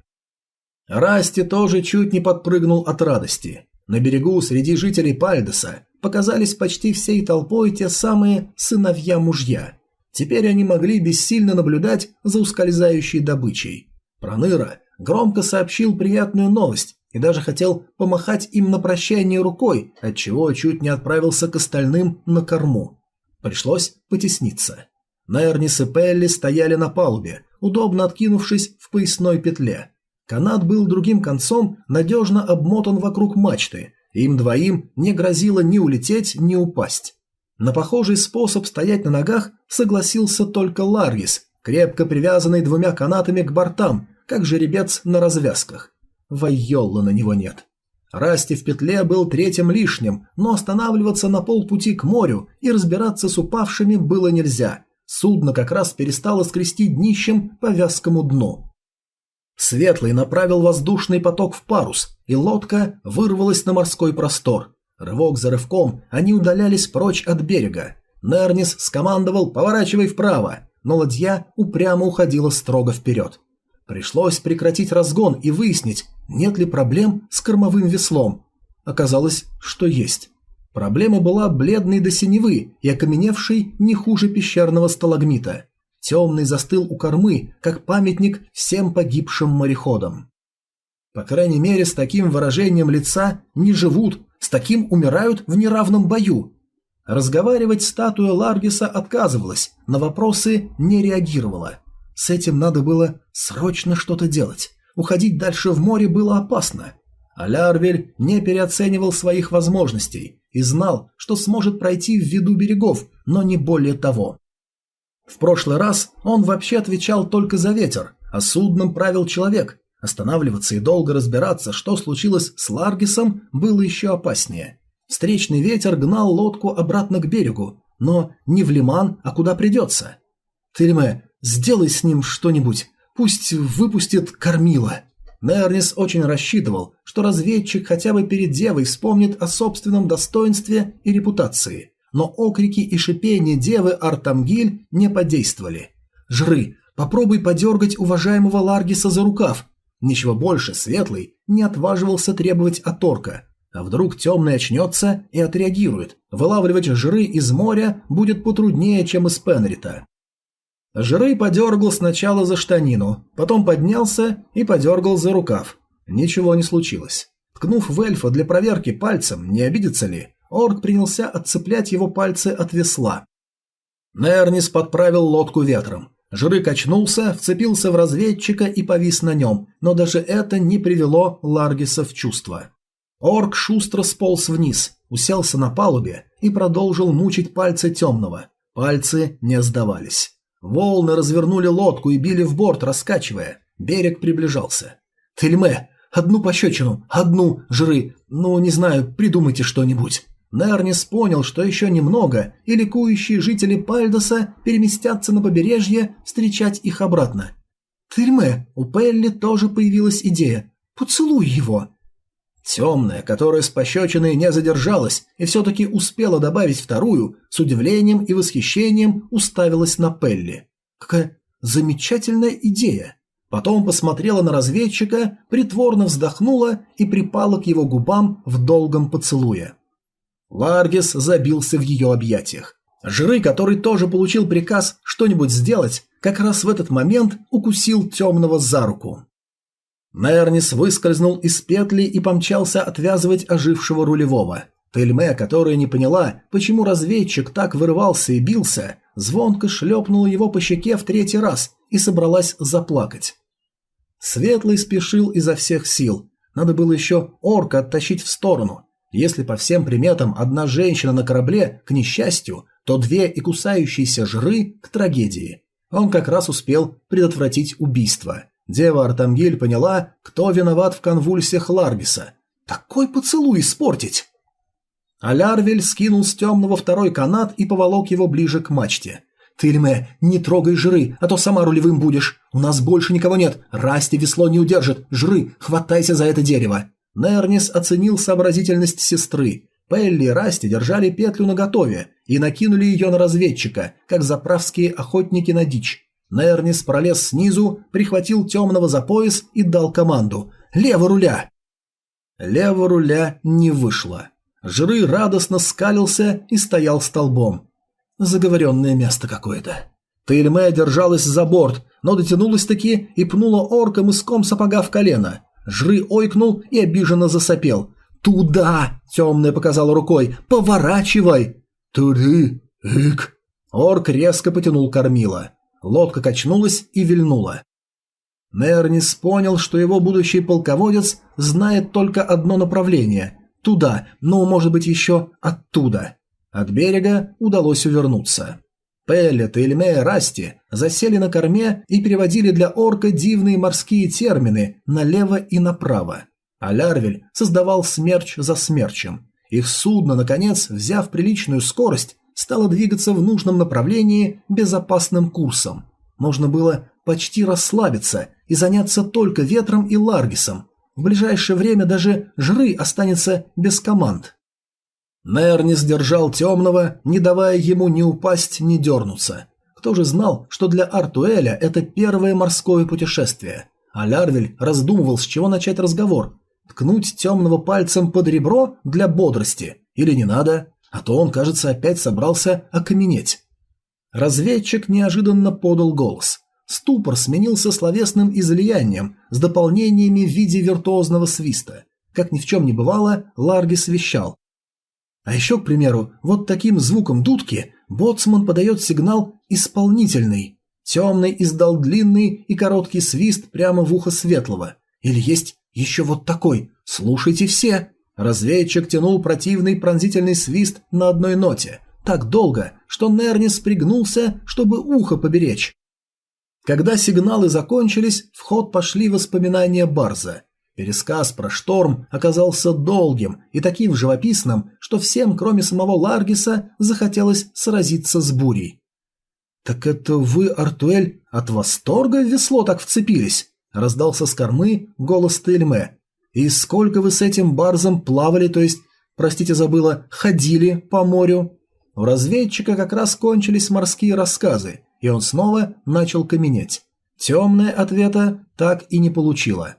Расти тоже чуть не подпрыгнул от радости. На берегу среди жителей Пальдеса показались почти всей толпой те самые сыновья-мужья. Теперь они могли бессильно наблюдать за ускользающей добычей. Проныра громко сообщил приятную новость и даже хотел помахать им на прощание рукой, отчего чуть не отправился к остальным на корму. Пришлось потесниться. Нернис и Пелли стояли на палубе, удобно откинувшись в поясной петле. Канат был другим концом надежно обмотан вокруг мачты, им двоим не грозило ни улететь, ни упасть. На похожий способ стоять на ногах согласился только Ларгис, крепко привязанный двумя канатами к бортам, как жеребец на развязках. Вайолла на него нет. Расти в петле был третьим лишним, но останавливаться на полпути к морю и разбираться с упавшими было нельзя. Судно как раз перестало скрести днищем по вязкому дну. Светлый направил воздушный поток в парус, и лодка вырвалась на морской простор. Рывок за рывком они удалялись прочь от берега. Нернис скомандовал «поворачивай вправо», но ладья упрямо уходила строго вперед. Пришлось прекратить разгон и выяснить, нет ли проблем с кормовым веслом. Оказалось, что есть. Проблема была бледной до синевы и окаменевшей не хуже пещерного сталагмита. Темный застыл у кормы, как памятник всем погибшим мореходам. По крайней мере, с таким выражением лица не живут, с таким умирают в неравном бою. Разговаривать статуя Ларгиса отказывалась, на вопросы не реагировала. С этим надо было срочно что-то делать. Уходить дальше в море было опасно. А Лярвель не переоценивал своих возможностей и знал, что сможет пройти в виду берегов, но не более того. В прошлый раз он вообще отвечал только за ветер, а судном правил человек. Останавливаться и долго разбираться, что случилось с Ларгисом, было еще опаснее. Встречный ветер гнал лодку обратно к берегу, но не в лиман, а куда придется. «Тельме, сделай с ним что-нибудь, Пусть выпустит кормила. Нернис очень рассчитывал, что разведчик хотя бы перед девой вспомнит о собственном достоинстве и репутации. Но окрики и шипения девы Артамгиль не подействовали. «Жры, попробуй подергать уважаемого Ларгиса за рукав». Ничего больше Светлый не отваживался требовать от орка. А вдруг темный очнется и отреагирует. Вылавливать жры из моря будет потруднее, чем из Пенрита. Жрей подергал сначала за штанину, потом поднялся и подергал за рукав. Ничего не случилось. Ткнув в эльфа для проверки пальцем, не обидится ли, орк принялся отцеплять его пальцы от весла. Нернис подправил лодку ветром. Жры качнулся, вцепился в разведчика и повис на нем, но даже это не привело Ларгиса в чувство. Орк шустро сполз вниз, уселся на палубе и продолжил мучить пальцы темного. Пальцы не сдавались. Волны развернули лодку и били в борт, раскачивая. Берег приближался. «Тельме! Одну пощечину! Одну! Жры! Ну, не знаю, придумайте что-нибудь!» Нернис понял, что еще немного, и ликующие жители Пальдоса переместятся на побережье встречать их обратно. «Тельме!» У Пелли тоже появилась идея. «Поцелуй его!» Темная, которая с пощечиной не задержалась и все-таки успела добавить вторую, с удивлением и восхищением уставилась на Пелли. Какая замечательная идея! Потом посмотрела на разведчика, притворно вздохнула и припала к его губам в долгом поцелуе. Ларгис забился в ее объятиях. Жры, который тоже получил приказ что-нибудь сделать, как раз в этот момент укусил темного за руку. Нернис выскользнул из петли и помчался отвязывать ожившего рулевого. Тельме, которая не поняла, почему разведчик так вырывался и бился, звонко шлепнула его по щеке в третий раз и собралась заплакать. Светлый спешил изо всех сил. Надо было еще орка оттащить в сторону. Если по всем приметам одна женщина на корабле к несчастью, то две и кусающиеся жры к трагедии. Он как раз успел предотвратить убийство. Дева Артамгиль поняла, кто виноват в конвульсиях Ларгиса. Такой поцелуй испортить! Алярвель скинул с темного второй канат и поволок его ближе к мачте. «Тыльме, не трогай жры, а то сама рулевым будешь. У нас больше никого нет. Расти весло не удержит. Жры, хватайся за это дерево». Нернис оценил сообразительность сестры. Пелли и Расти держали петлю наготове и накинули ее на разведчика, как заправские охотники на дичь. Нернис пролез снизу, прихватил темного за пояс и дал команду «Лево руля!». Лево руля не вышло. Жры радостно скалился и стоял столбом. Заговоренное место какое-то. Тельме держалась за борт, но дотянулась-таки и пнула орка мыском сапога в колено. Жры ойкнул и обиженно засопел. «Туда!» – темная показала рукой. «Поворачивай!» «Туды! Ик!» Орк резко потянул кормила. Лодка качнулась и вильнула. Нернис понял, что его будущий полководец знает только одно направление – туда, но, может быть, еще оттуда. От берега удалось увернуться. Пеллет, Эльме Расти засели на корме и переводили для орка дивные морские термины налево и направо. А Лярвель создавал смерч за смерчем. Их судно, наконец, взяв приличную скорость, стало двигаться в нужном направлении безопасным курсом. Можно было почти расслабиться и заняться только ветром и Ларгисом. В ближайшее время даже Жры останется без команд. Нер не сдержал темного, не давая ему ни упасть, ни дернуться. Кто же знал, что для Артуэля это первое морское путешествие? А Лярвель раздумывал, с чего начать разговор. Ткнуть темного пальцем под ребро для бодрости или не надо? А то он, кажется, опять собрался окаменеть. Разведчик неожиданно подал голос. Ступор сменился словесным излиянием с дополнениями в виде виртуозного свиста. Как ни в чем не бывало, Ларгис вещал. А еще, к примеру, вот таким звуком дудки боцман подает сигнал «исполнительный». Темный издал длинный и короткий свист прямо в ухо светлого. Или есть еще вот такой «слушайте все». Разведчик тянул противный пронзительный свист на одной ноте, так долго, что Нернис пригнулся, чтобы ухо поберечь. Когда сигналы закончились, в ход пошли воспоминания Барза. Пересказ про шторм оказался долгим и таким живописным, что всем, кроме самого Ларгиса, захотелось сразиться с бурей. «Так это вы, Артуэль, от восторга в весло так вцепились?» – раздался с кормы голос Тельме. «И сколько вы с этим барзом плавали, то есть, простите, забыла, ходили по морю?» У разведчика как раз кончились морские рассказы, и он снова начал каменеть. Темное ответа так и не получила.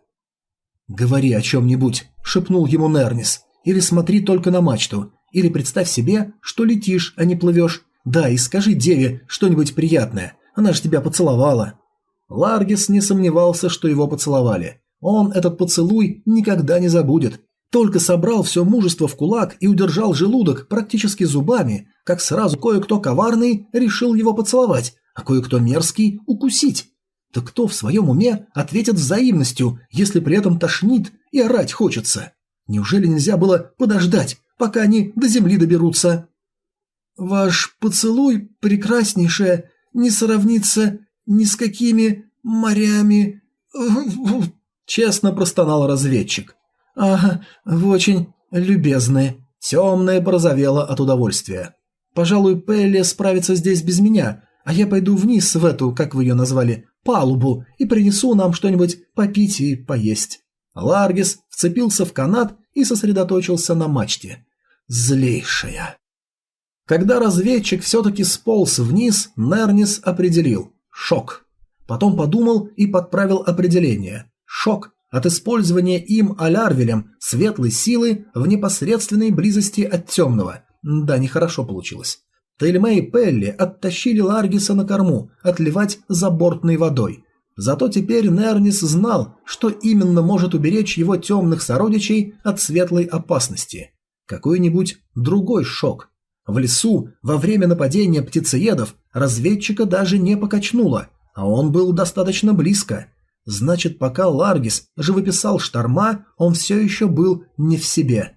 «Говори о чем-нибудь», – шепнул ему Нернис. «Или смотри только на мачту. Или представь себе, что летишь, а не плывешь. Да, и скажи деве что-нибудь приятное. Она же тебя поцеловала». Ларгис не сомневался, что его поцеловали. Он этот поцелуй никогда не забудет. Только собрал все мужество в кулак и удержал желудок практически зубами, как сразу кое-кто коварный решил его поцеловать, а кое-кто мерзкий укусить. Так кто в своем уме ответит взаимностью, если при этом тошнит и орать хочется? Неужели нельзя было подождать, пока они до земли доберутся? «Ваш поцелуй, прекраснейшая, не сравнится ни с какими морями...» Честно простонал разведчик. «Ага, вы очень любезны». Темная порозовела от удовольствия. «Пожалуй, Пелли справится здесь без меня, а я пойду вниз в эту, как вы ее назвали, палубу и принесу нам что-нибудь попить и поесть». Ларгис вцепился в канат и сосредоточился на мачте. Злейшая. Когда разведчик все-таки сполз вниз, Нернис определил – шок. Потом подумал и подправил определение. Шок от использования им Алярвелем светлой силы в непосредственной близости от темного. Да, нехорошо получилось. Тельме и Пелли оттащили Ларгиса на корму, отливать забортной водой. Зато теперь Нернис знал, что именно может уберечь его темных сородичей от светлой опасности. Какой-нибудь другой шок. В лесу во время нападения птицеедов разведчика даже не покачнуло, а он был достаточно близко – Значит, пока Ларгис живописал шторма, он все еще был не в себе.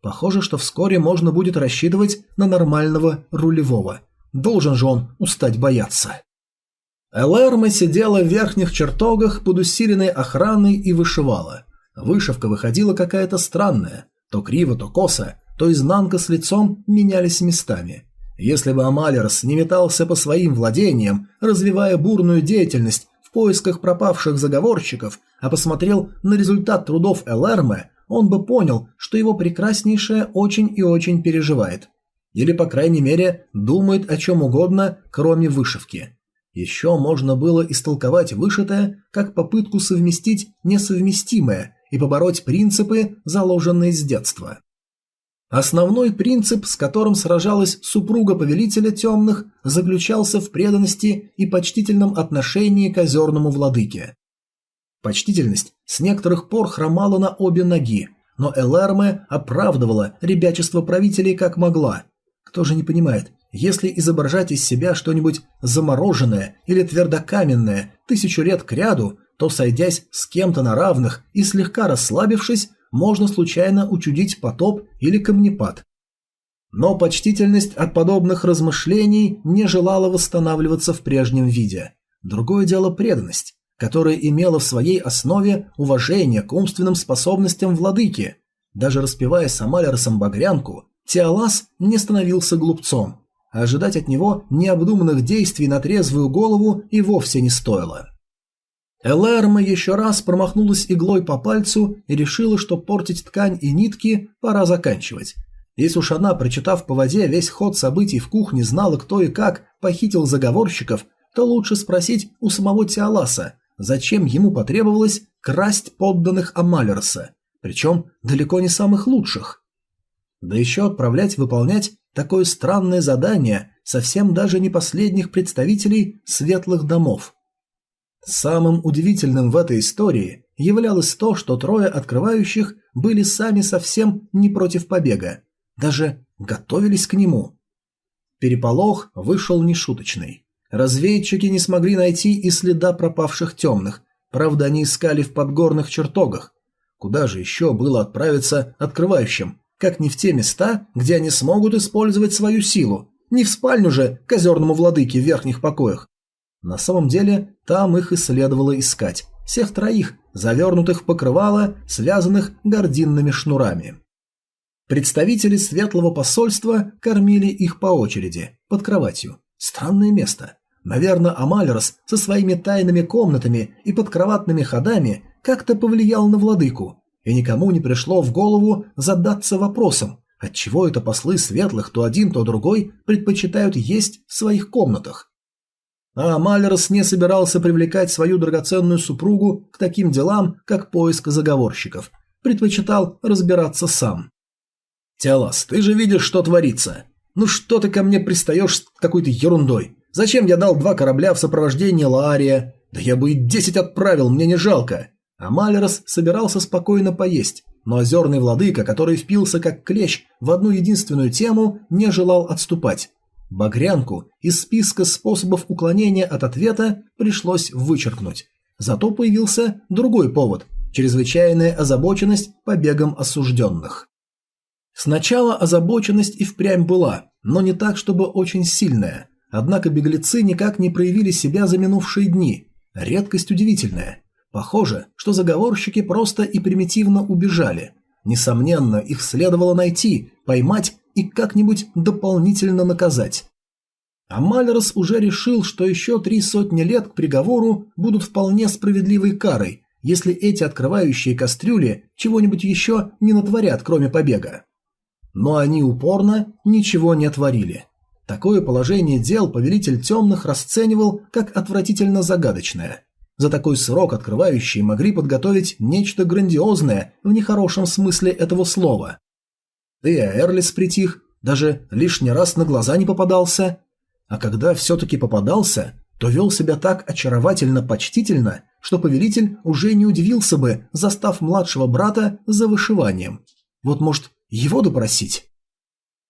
Похоже, что вскоре можно будет рассчитывать на нормального рулевого. Должен же он устать бояться. Элэрма сидела в верхних чертогах под усиленной охраной и вышивала. Вышивка выходила какая-то странная. То криво, то косо, то изнанка с лицом менялись местами. Если бы Амалерс не метался по своим владениям, развивая бурную деятельность поисках пропавших заговорщиков, а посмотрел на результат трудов Элэрме, он бы понял, что его прекраснейшая очень и очень переживает. Или, по крайней мере, думает о чем угодно, кроме вышивки. Еще можно было истолковать вышитое как попытку совместить несовместимое и побороть принципы, заложенные с детства. Основной принцип, с которым сражалась супруга повелителя темных, заключался в преданности и почтительном отношении к озерному владыке. Почтительность с некоторых пор хромала на обе ноги, но Элэрме оправдывала ребячество правителей как могла. Кто же не понимает, если изображать из себя что-нибудь замороженное или твердокаменное тысячу лет кряду, то, сойдясь с кем-то на равных и слегка расслабившись, можно случайно учудить потоп или камнепад. Но почтительность от подобных размышлений не желала восстанавливаться в прежнем виде. Другое дело преданность которая имела в своей основе уважение к умственным способностям владыки. Даже распевая с Амалерсом багрянку, Тиалас не становился глупцом, а ожидать от него необдуманных действий на трезвую голову и вовсе не стоило. Элэрма еще раз промахнулась иглой по пальцу и решила, что портить ткань и нитки пора заканчивать. Если уж она, прочитав по воде весь ход событий в кухне, знала, кто и как похитил заговорщиков, то лучше спросить у самого Тиаласа, зачем ему потребовалось красть подданных Амалерса, причем далеко не самых лучших. Да еще отправлять выполнять такое странное задание совсем даже не последних представителей светлых домов. Самым удивительным в этой истории являлось то, что трое открывающих были сами совсем не против побега, даже готовились к нему. Переполох вышел нешуточный. Разведчики не смогли найти и следа пропавших темных, правда они искали в подгорных чертогах. Куда же еще было отправиться открывающим, как не в те места, где они смогут использовать свою силу, не в спальню же к озерному владыке в верхних покоях. На самом деле, там их и следовало искать, всех троих, завернутых в покрывало, связанных гординными шнурами. Представители светлого посольства кормили их по очереди, под кроватью. Странное место. Наверное, Амалерс со своими тайными комнатами и подкроватными ходами как-то повлиял на владыку, и никому не пришло в голову задаться вопросом, отчего это послы светлых то один, то другой предпочитают есть в своих комнатах. А Амалерс не собирался привлекать свою драгоценную супругу к таким делам, как поиск заговорщиков, предпочитал разбираться сам. «Теолас, ты же видишь, что творится. Ну что ты ко мне пристаешь с какой-то ерундой? Зачем я дал два корабля в сопровождении Лаария? Да я бы и десять отправил, мне не жалко. А Малерос собирался спокойно поесть, но озерный владыка, который впился как клещ в одну единственную тему, не желал отступать. Багрянку из списка способов уклонения от ответа пришлось вычеркнуть. Зато появился другой повод – чрезвычайная озабоченность побегом осужденных. Сначала озабоченность и впрямь была, но не так, чтобы очень сильная – Однако беглецы никак не проявили себя за минувшие дни. Редкость удивительная. Похоже, что заговорщики просто и примитивно убежали. Несомненно, их следовало найти, поймать и как-нибудь дополнительно наказать. А Мальрос уже решил, что еще три сотни лет к приговору будут вполне справедливой карой, если эти открывающие кастрюли чего-нибудь еще не натворят, кроме побега. Но они упорно ничего не творили. Такое положение дел повелитель темных расценивал как отвратительно загадочное. За такой срок открывающие могли подготовить нечто грандиозное в нехорошем смысле этого слова. Да и Эрлис притих, даже лишний раз на глаза не попадался. А когда все-таки попадался, то вел себя так очаровательно почтительно, что повелитель уже не удивился бы, застав младшего брата за вышиванием. Вот может его допросить?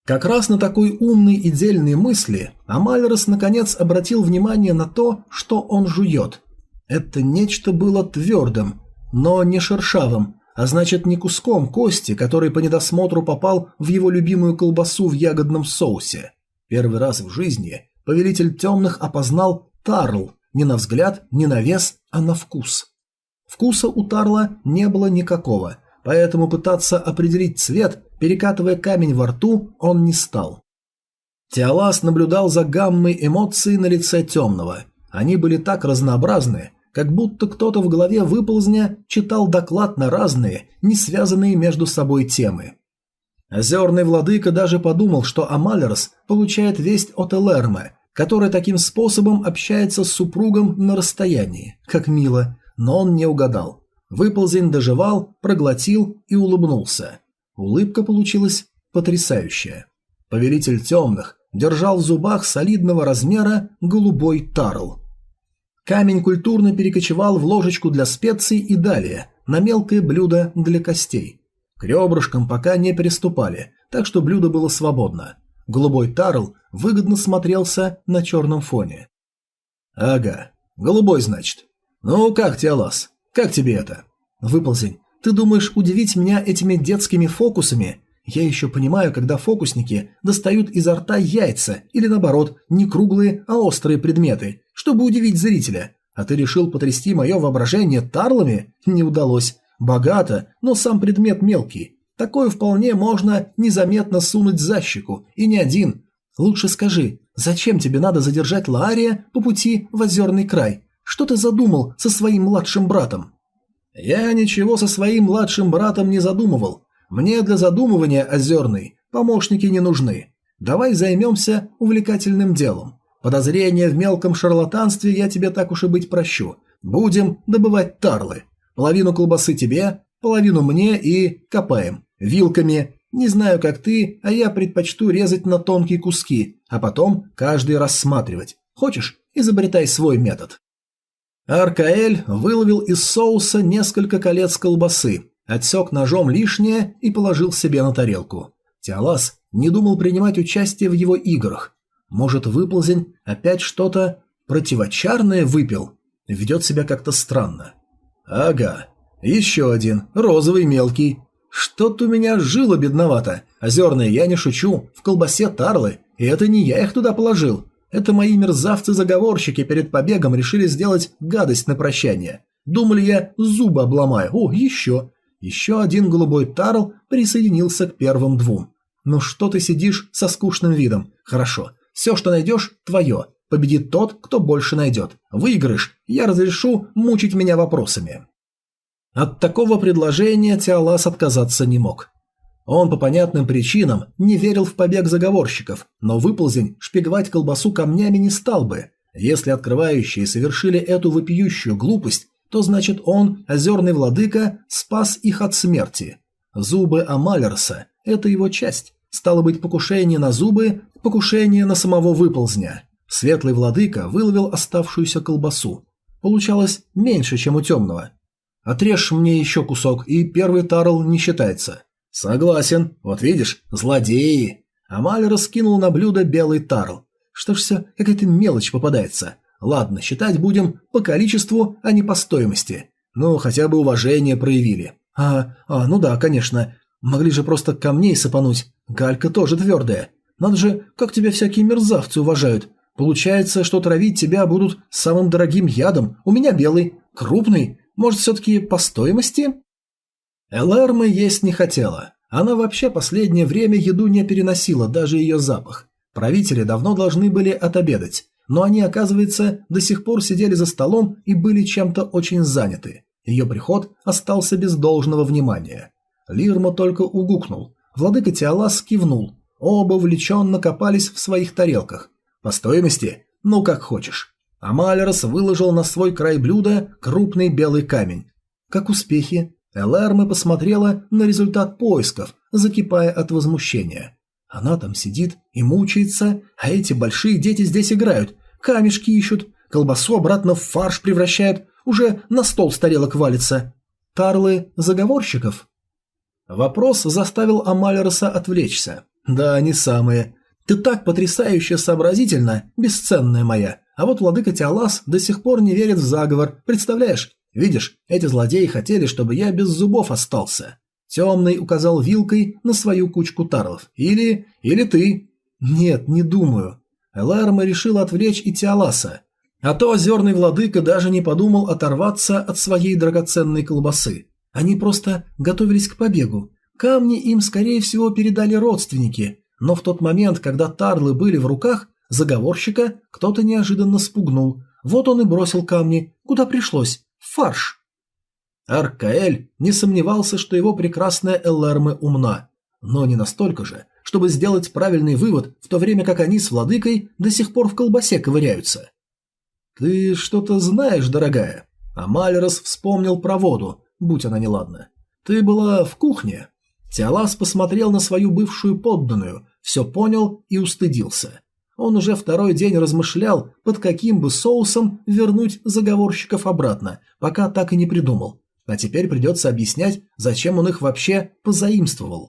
Как раз на такой умной и дельной мысли Амальрос наконец обратил внимание на то, что он жует. Это нечто было твердым, но не шершавым, а значит не куском кости, который по недосмотру попал в его любимую колбасу в ягодном соусе. Первый раз в жизни повелитель темных опознал тарл не на взгляд, не на вес, а на вкус. Вкуса у тарла не было никакого, поэтому пытаться определить цвет Перекатывая камень во рту, он не стал. Теолас наблюдал за гаммой эмоций на лице темного. Они были так разнообразны, как будто кто-то в голове выползня читал доклад на разные, не связанные между собой темы. Озерный владыка даже подумал, что Амалерс получает весть от Элерме, который таким способом общается с супругом на расстоянии. Как мило, но он не угадал. Выползень доживал, проглотил и улыбнулся. Улыбка получилась потрясающая. Повелитель темных держал в зубах солидного размера голубой тарл. Камень культурно перекочевал в ложечку для специй и далее, на мелкое блюдо для костей. К ребрышкам пока не переступали, так что блюдо было свободно. Голубой тарл выгодно смотрелся на черном фоне. «Ага, голубой, значит. Ну, как тебе, Лас? Как тебе это?» «Выползень, ты думаешь удивить меня этими детскими фокусами? Я еще понимаю, когда фокусники достают изо рта яйца или, наоборот, не круглые, а острые предметы, чтобы удивить зрителя. А ты решил потрясти мое воображение тарлами? Не удалось. Богато, но сам предмет мелкий. Такое вполне можно незаметно сунуть за щеку, и не один. Лучше скажи, зачем тебе надо задержать Лаария по пути в озерный край? Что ты задумал со своим младшим братом? Я ничего со своим младшим братом не задумывал. Мне для задумывания озерный помощники не нужны. Давай займемся увлекательным делом. Подозрения в мелком шарлатанстве я тебе так уж и быть прощу. Будем добывать тарлы. Половину колбасы тебе, половину мне и копаем. Вилками. Не знаю, как ты, а я предпочту резать на тонкие куски, а потом каждый рассматривать. Хочешь, изобретай свой метод. Аркаэль выловил из соуса несколько колец колбасы, отсек ножом лишнее и положил себе на тарелку. Тиалас не думал принимать участие в его играх. Может, выползень опять что-то противочарное выпил? Ведет себя как-то странно. Ага, еще один, розовый мелкий. Что-то у меня жило бедновато. Озерные, я не шучу, в колбасе тарлы, и это не я их туда положил. Это мои мерзавцы-заговорщики перед побегом решили сделать гадость на прощание. Думали, я зубы обломаю. О, еще. Еще один голубой тарл присоединился к первым двум. Ну что ты сидишь со скучным видом? Хорошо. Все, что найдешь, твое. Победит тот, кто больше найдет. Выиграешь, я разрешу мучить меня вопросами. От такого предложения Тиалас отказаться не мог. Он по понятным причинам не верил в побег заговорщиков, но выползень шпиговать колбасу камнями не стал бы. Если открывающие совершили эту вопиющую глупость, то значит он, озерный владыка, спас их от смерти. Зубы Амалерса – это его часть. Стало быть, покушение на зубы – покушение на самого выползня. Светлый владыка выловил оставшуюся колбасу. Получалось меньше, чем у темного. Отрежь мне еще кусок, и первый тарл не считается. Согласен. Вот видишь, злодеи. Амаль раскинул на блюдо белый тарл. Что ж все, какая-то мелочь попадается. Ладно, считать будем по количеству, а не по стоимости. Ну, хотя бы уважение проявили. А, а, ну да, конечно. Могли же просто камней сыпануть. Галька тоже твердая. Надо же, как тебя всякие мерзавцы уважают. Получается, что травить тебя будут самым дорогим ядом. У меня белый, крупный, может, все-таки по стоимости? Элэрма есть не хотела. Она вообще последнее время еду не переносила, даже ее запах. Правители давно должны были отобедать, но они, оказывается, до сих пор сидели за столом и были чем-то очень заняты. Ее приход остался без должного внимания. Лирма только угукнул. Владыка Тиалас кивнул. Оба влеченно копались в своих тарелках. По стоимости? Ну, как хочешь. Амалерос выложил на свой край блюда крупный белый камень. Как успехи? Элэрме посмотрела на результат поисков, закипая от возмущения. Она там сидит и мучается, а эти большие дети здесь играют, камешки ищут, колбасу обратно в фарш превращают, уже на стол с тарелок валится. Тарлы заговорщиков? Вопрос заставил Амалероса отвлечься. Да, они самые. Ты так потрясающе сообразительна, бесценная моя. А вот владыка Тиалас до сих пор не верит в заговор, представляешь? Видишь, эти злодеи хотели, чтобы я без зубов остался. Темный указал вилкой на свою кучку тарлов. Или... или ты. Нет, не думаю. Эларма решила отвлечь и Тиаласа. А то озерный владыка даже не подумал оторваться от своей драгоценной колбасы. Они просто готовились к побегу. Камни им, скорее всего, передали родственники. Но в тот момент, когда тарлы были в руках, Заговорщика кто-то неожиданно спугнул, Вот он и бросил камни, куда пришлось, в фарш. Аркаэль не сомневался, что его прекрасная Эллерме умна, но не настолько же, чтобы сделать правильный вывод, в то время как они с владыкой до сих пор в колбасе ковыряются. «Ты что-то знаешь, дорогая?» А Малерос вспомнил про воду, будь она неладна. «Ты была в кухне?» Тиалас посмотрел на свою бывшую подданную, все понял и устыдился. Он уже второй день размышлял, под каким бы соусом вернуть заговорщиков обратно, пока так и не придумал. А теперь придется объяснять, зачем он их вообще позаимствовал.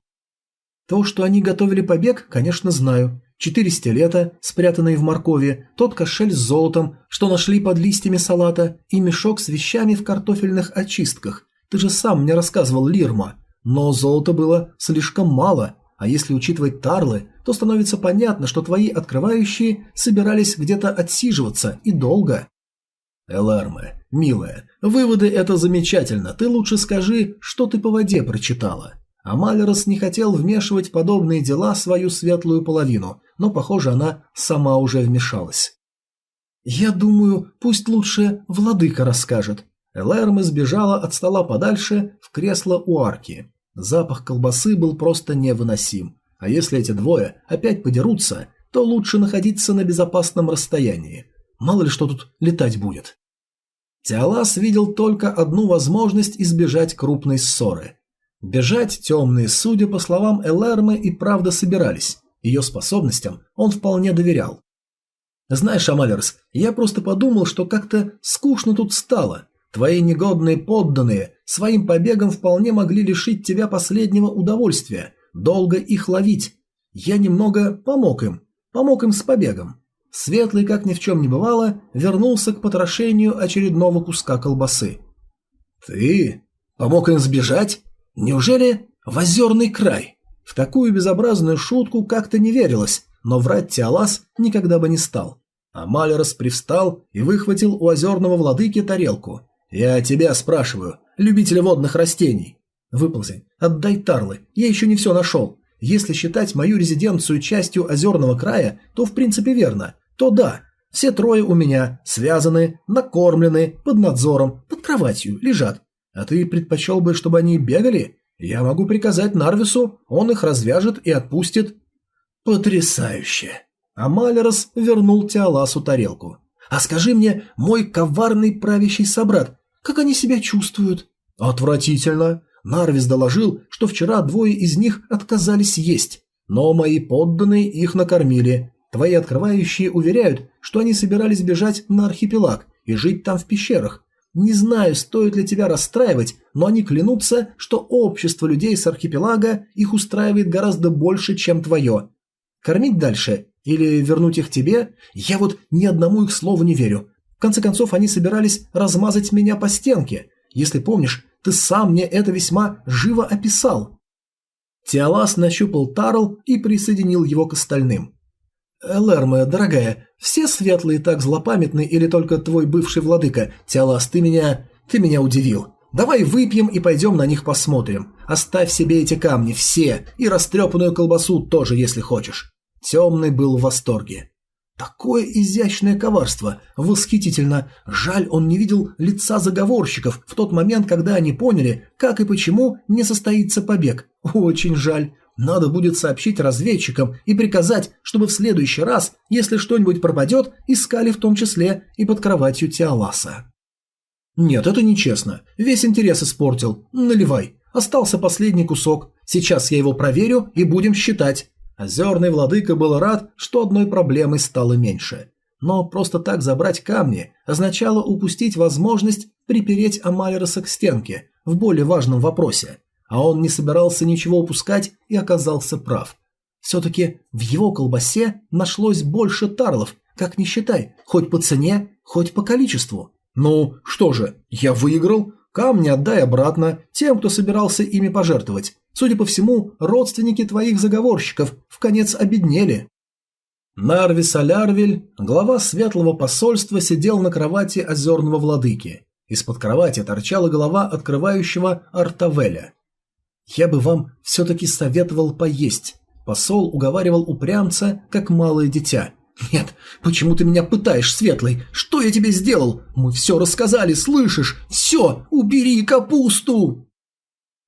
То, что они готовили побег, конечно, знаю. Четыре стилета, спрятанные в моркови, тот кошель с золотом, что нашли под листьями салата, и мешок с вещами в картофельных очистках. Ты же сам мне рассказывал, Лирма. Но золота было слишком мало, а если учитывать тарлы, то становится понятно, что твои открывающие собирались где-то отсиживаться и долго. Эларме, милая, выводы это замечательно, ты лучше скажи, что ты по воде прочитала. А не хотел вмешивать подобные дела свою светлую половину, но, похоже, она сама уже вмешалась. «Я думаю, пусть лучше владыка расскажет». Элэрме сбежала от стола подальше в кресло у арки. Запах колбасы был просто невыносим. А если эти двое опять подерутся, то лучше находиться на безопасном расстоянии. Мало ли что тут летать будет. Тиалас видел только одну возможность избежать крупной ссоры. Бежать темные, судя по словам Элэрмы, и правда собирались. Ее способностям он вполне доверял. «Знаешь, Амалерс, я просто подумал, что как-то скучно тут стало. Твои негодные подданные своим побегом вполне могли лишить тебя последнего удовольствия, долго их ловить. Я немного помог им, помог им с побегом». Светлый, как ни в чем не бывало, вернулся к потрошению очередного куска колбасы. «Ты помог им сбежать?» Неужели в озерный край? В такую безобразную шутку как-то не верилось, но врать Тиалас никогда бы не стал. А Малерос привстал и выхватил у озерного владыки тарелку. «Я тебя спрашиваю, любителя водных растений». «Выползень, отдай тарлы, я еще не все нашел. Если считать мою резиденцию частью озерного края, то в принципе верно. То да, все трое у меня связаны, накормлены, под надзором, под кроватью, лежат. А ты предпочел бы, чтобы они бегали? Я могу приказать Нарвису, он их развяжет и отпустит. Потрясающе. А Малерос вернул Теоласу тарелку. А скажи мне, мой коварный правящий собрат, как они себя чувствуют? Отвратительно. Нарвис доложил, что вчера двое из них отказались есть, но мои подданные их накормили. Твои открывающие уверяют, что они собирались бежать на архипелаг и жить там в пещерах, не знаю, стоит ли тебя расстраивать, но они клянутся, что общество людей с архипелага их устраивает гораздо больше, чем твое. Кормить дальше или вернуть их тебе? Я вот ни одному их слову не верю. Конце концов, они собирались размазать меня по стенке. Если помнишь, ты сам мне это весьма живо описал. Тиалас нащупал Тарл и присоединил его к остальным. «Элэрма, дорогая, все светлые так злопамятны или только твой бывший владыка? Тиалас, ты меня... ты меня удивил. Давай выпьем и пойдем на них посмотрим. Оставь себе эти камни, все, и растрепанную колбасу тоже, если хочешь». Темный был в восторге. Такое изящное коварство! Восхитительно! Жаль, он не видел лица заговорщиков в тот момент, когда они поняли, как и почему не состоится побег. Очень жаль. Надо будет сообщить разведчикам и приказать, чтобы в следующий раз, если что-нибудь пропадет, искали в том числе и под кроватью Тиаласа. Нет, это нечестно. Весь интерес испортил. Наливай. Остался последний кусок. Сейчас я его проверю и будем считать. Озерный владыка был рад, что одной проблемой стало меньше. Но просто так забрать камни означало упустить возможность припереть Амалероса к стенке в более важном вопросе – а он не собирался ничего упускать и оказался прав. Все-таки в его колбасе нашлось больше тарлов, как ни считай, хоть по цене, хоть по количеству. Ну, что же, я выиграл, камни отдай обратно тем, кто собирался ими пожертвовать. Судя по всему, родственники твоих заговорщиков в конец обеднели. Нарвис Алярвель, глава светлого посольства, сидел на кровати озерного владыки. Из-под кровати торчала голова открывающего Артавеля. «Я бы вам все-таки советовал поесть». Посол уговаривал упрямца, как малое дитя. «Нет, почему ты меня пытаешь, Светлый? Что я тебе сделал? Мы все рассказали, слышишь? Все, убери капусту!»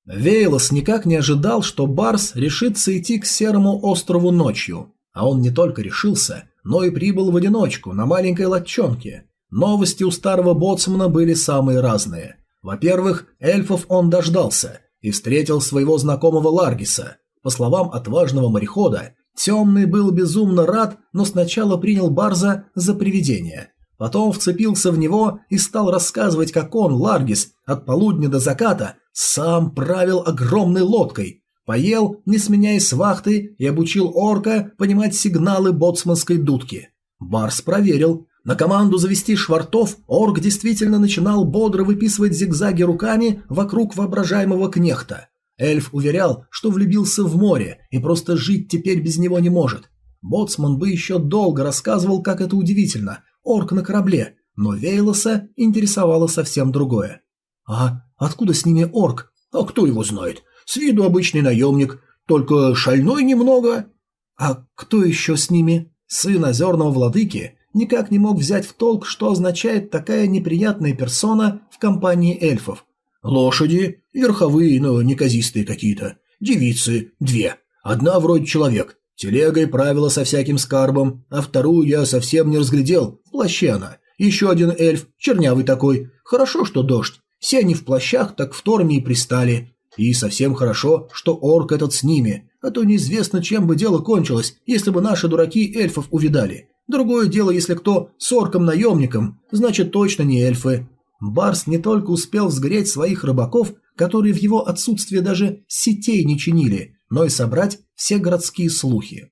Вейлос никак не ожидал, что Барс решится идти к Серому острову ночью. А он не только решился, но и прибыл в одиночку, на маленькой лодчонке. Новости у старого боцмана были самые разные. Во-первых, эльфов он дождался и встретил своего знакомого Ларгиса. По словам отважного морехода, Темный был безумно рад, но сначала принял Барза за привидение. Потом вцепился в него и стал рассказывать, как он, Ларгис, от полудня до заката сам правил огромной лодкой, поел, не сменяясь с вахты, и обучил орка понимать сигналы боцманской дудки. Барс проверил. На команду завести швартов орк действительно начинал бодро выписывать зигзаги руками вокруг воображаемого кнехта. Эльф уверял, что влюбился в море и просто жить теперь без него не может. Боцман бы еще долго рассказывал, как это удивительно. Орк на корабле. Но Вейлоса интересовало совсем другое. «А откуда с ними орк?» «А кто его знает? С виду обычный наемник, только шальной немного». «А кто еще с ними?» Сын озерного владыки никак не мог взять в толк, что означает такая неприятная персона в компании эльфов. Лошади, верховые, но неказистые какие-то. Девицы, две. Одна вроде человек. Телегой правила со всяким скарбом, а вторую я совсем не разглядел. Она. Еще один эльф, чернявый такой. Хорошо, что дождь. Все они в плащах, так в торме и пристали. И совсем хорошо, что орк этот с ними, а то неизвестно, чем бы дело кончилось, если бы наши дураки эльфов увидали. Другое дело, если кто с орком-наемником, значит точно не эльфы. Барс не только успел сгреть своих рыбаков, которые в его отсутствие даже сетей не чинили, но и собрать все городские слухи.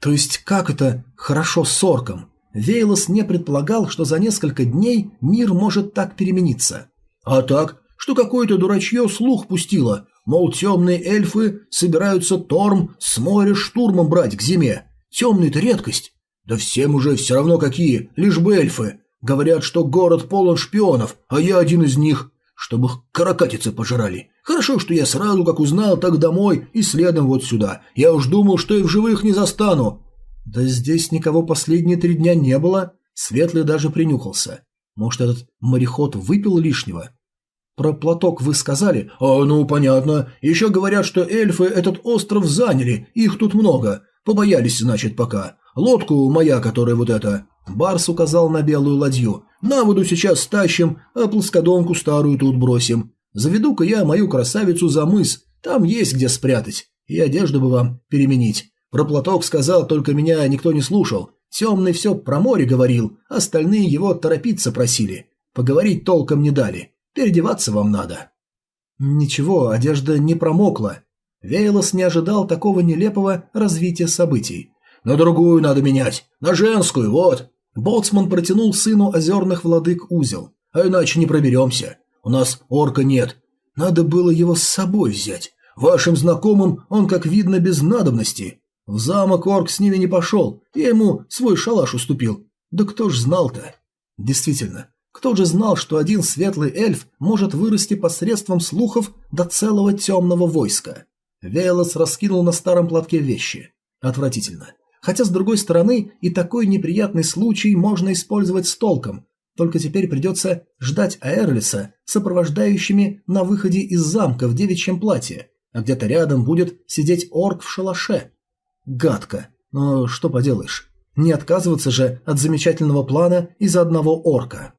То есть как это «хорошо с орком»? Вейлос не предполагал, что за несколько дней мир может так перемениться. А так, что какое-то дурачье слух пустило, мол, темные эльфы собираются Торм с моря штурмом брать к зиме. Темные-то редкость. Да всем уже все равно какие, лишь бы эльфы. Говорят, что город полон шпионов, а я один из них. Чтобы их каракатицы пожирали. Хорошо, что я сразу, как узнал, так домой и следом вот сюда. Я уж думал, что и в живых не застану. Да здесь никого последние три дня не было. Светлый даже принюхался. Может, этот мореход выпил лишнего? Про платок вы сказали? А, ну, понятно. Еще говорят, что эльфы этот остров заняли, их тут много. Побоялись, значит, пока. Лодку моя, которая вот эта. Барс указал на белую ладью. «На воду сейчас стащим, а плоскодонку старую тут бросим. Заведу-ка я мою красавицу за мыс, там есть где спрятать, и одежду бы вам переменить. Про платок сказал, только меня никто не слушал. Темный все про море говорил, остальные его торопиться просили. Поговорить толком не дали. Переодеваться вам надо». Ничего, одежда не промокла. Вейлос не ожидал такого нелепого развития событий. «На другую надо менять, на женскую, вот». Боцман протянул сыну озерных владык узел. «А иначе не проберемся. У нас орка нет. Надо было его с собой взять. Вашим знакомым он, как видно, без надобности. В замок орк с ними не пошел, я ему свой шалаш уступил. Да кто ж знал-то?» Действительно, кто же знал, что один светлый эльф может вырасти посредством слухов до целого темного войска? Велос раскинул на старом платке вещи. Отвратительно. Хотя, с другой стороны, и такой неприятный случай можно использовать с толком, только теперь придется ждать Аэрлиса, сопровождающими на выходе из замка в девичьем платье, а где-то рядом будет сидеть орк в шалаше. Гадко, но что поделаешь, не отказываться же от замечательного плана из-за одного орка.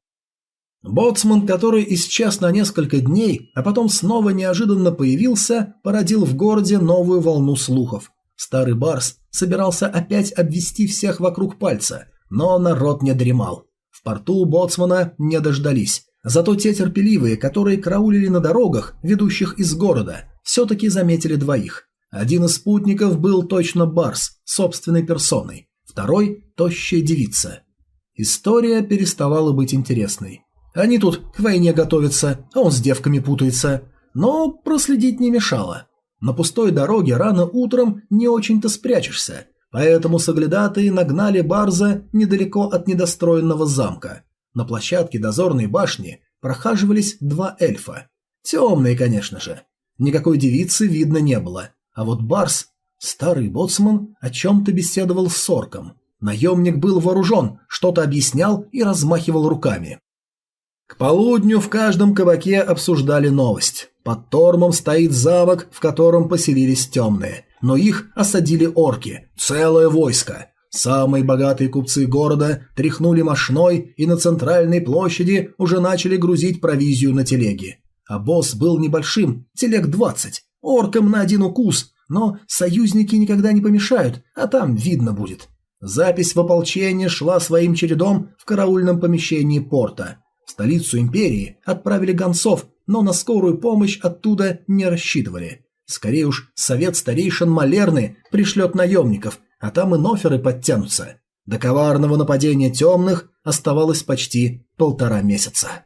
Боцман, который исчез на несколько дней, а потом снова неожиданно появился, породил в городе новую волну слухов. Старый Барс собирался опять обвести всех вокруг пальца, но народ не дремал. В порту боцмана не дождались. Зато те терпеливые, которые караулили на дорогах, ведущих из города, все-таки заметили двоих. Один из спутников был точно Барс, собственной персоной, второй – тощая девица. История переставала быть интересной. Они тут к войне готовятся, а он с девками путается. Но проследить не мешало. На пустой дороге рано утром не очень-то спрячешься, поэтому соглядатые нагнали Барза недалеко от недостроенного замка. На площадке дозорной башни прохаживались два эльфа. Темные, конечно же. Никакой девицы видно не было. А вот Барс, старый боцман, о чем-то беседовал с Сорком. Наемник был вооружен, что-то объяснял и размахивал руками. К полудню в каждом кабаке обсуждали новость. Под Тормом стоит замок, в котором поселились темные. Но их осадили орки. Целое войско. Самые богатые купцы города тряхнули мошной и на центральной площади уже начали грузить провизию на телеги. А босс был небольшим, телег 20, оркам на один укус, но союзники никогда не помешают, а там видно будет. Запись в ополчение шла своим чередом в караульном помещении порта. В столицу империи отправили гонцов, но на скорую помощь оттуда не рассчитывали. Скорее уж, совет старейшин Малерны пришлет наемников, а там и ноферы подтянутся. До коварного нападения темных оставалось почти полтора месяца.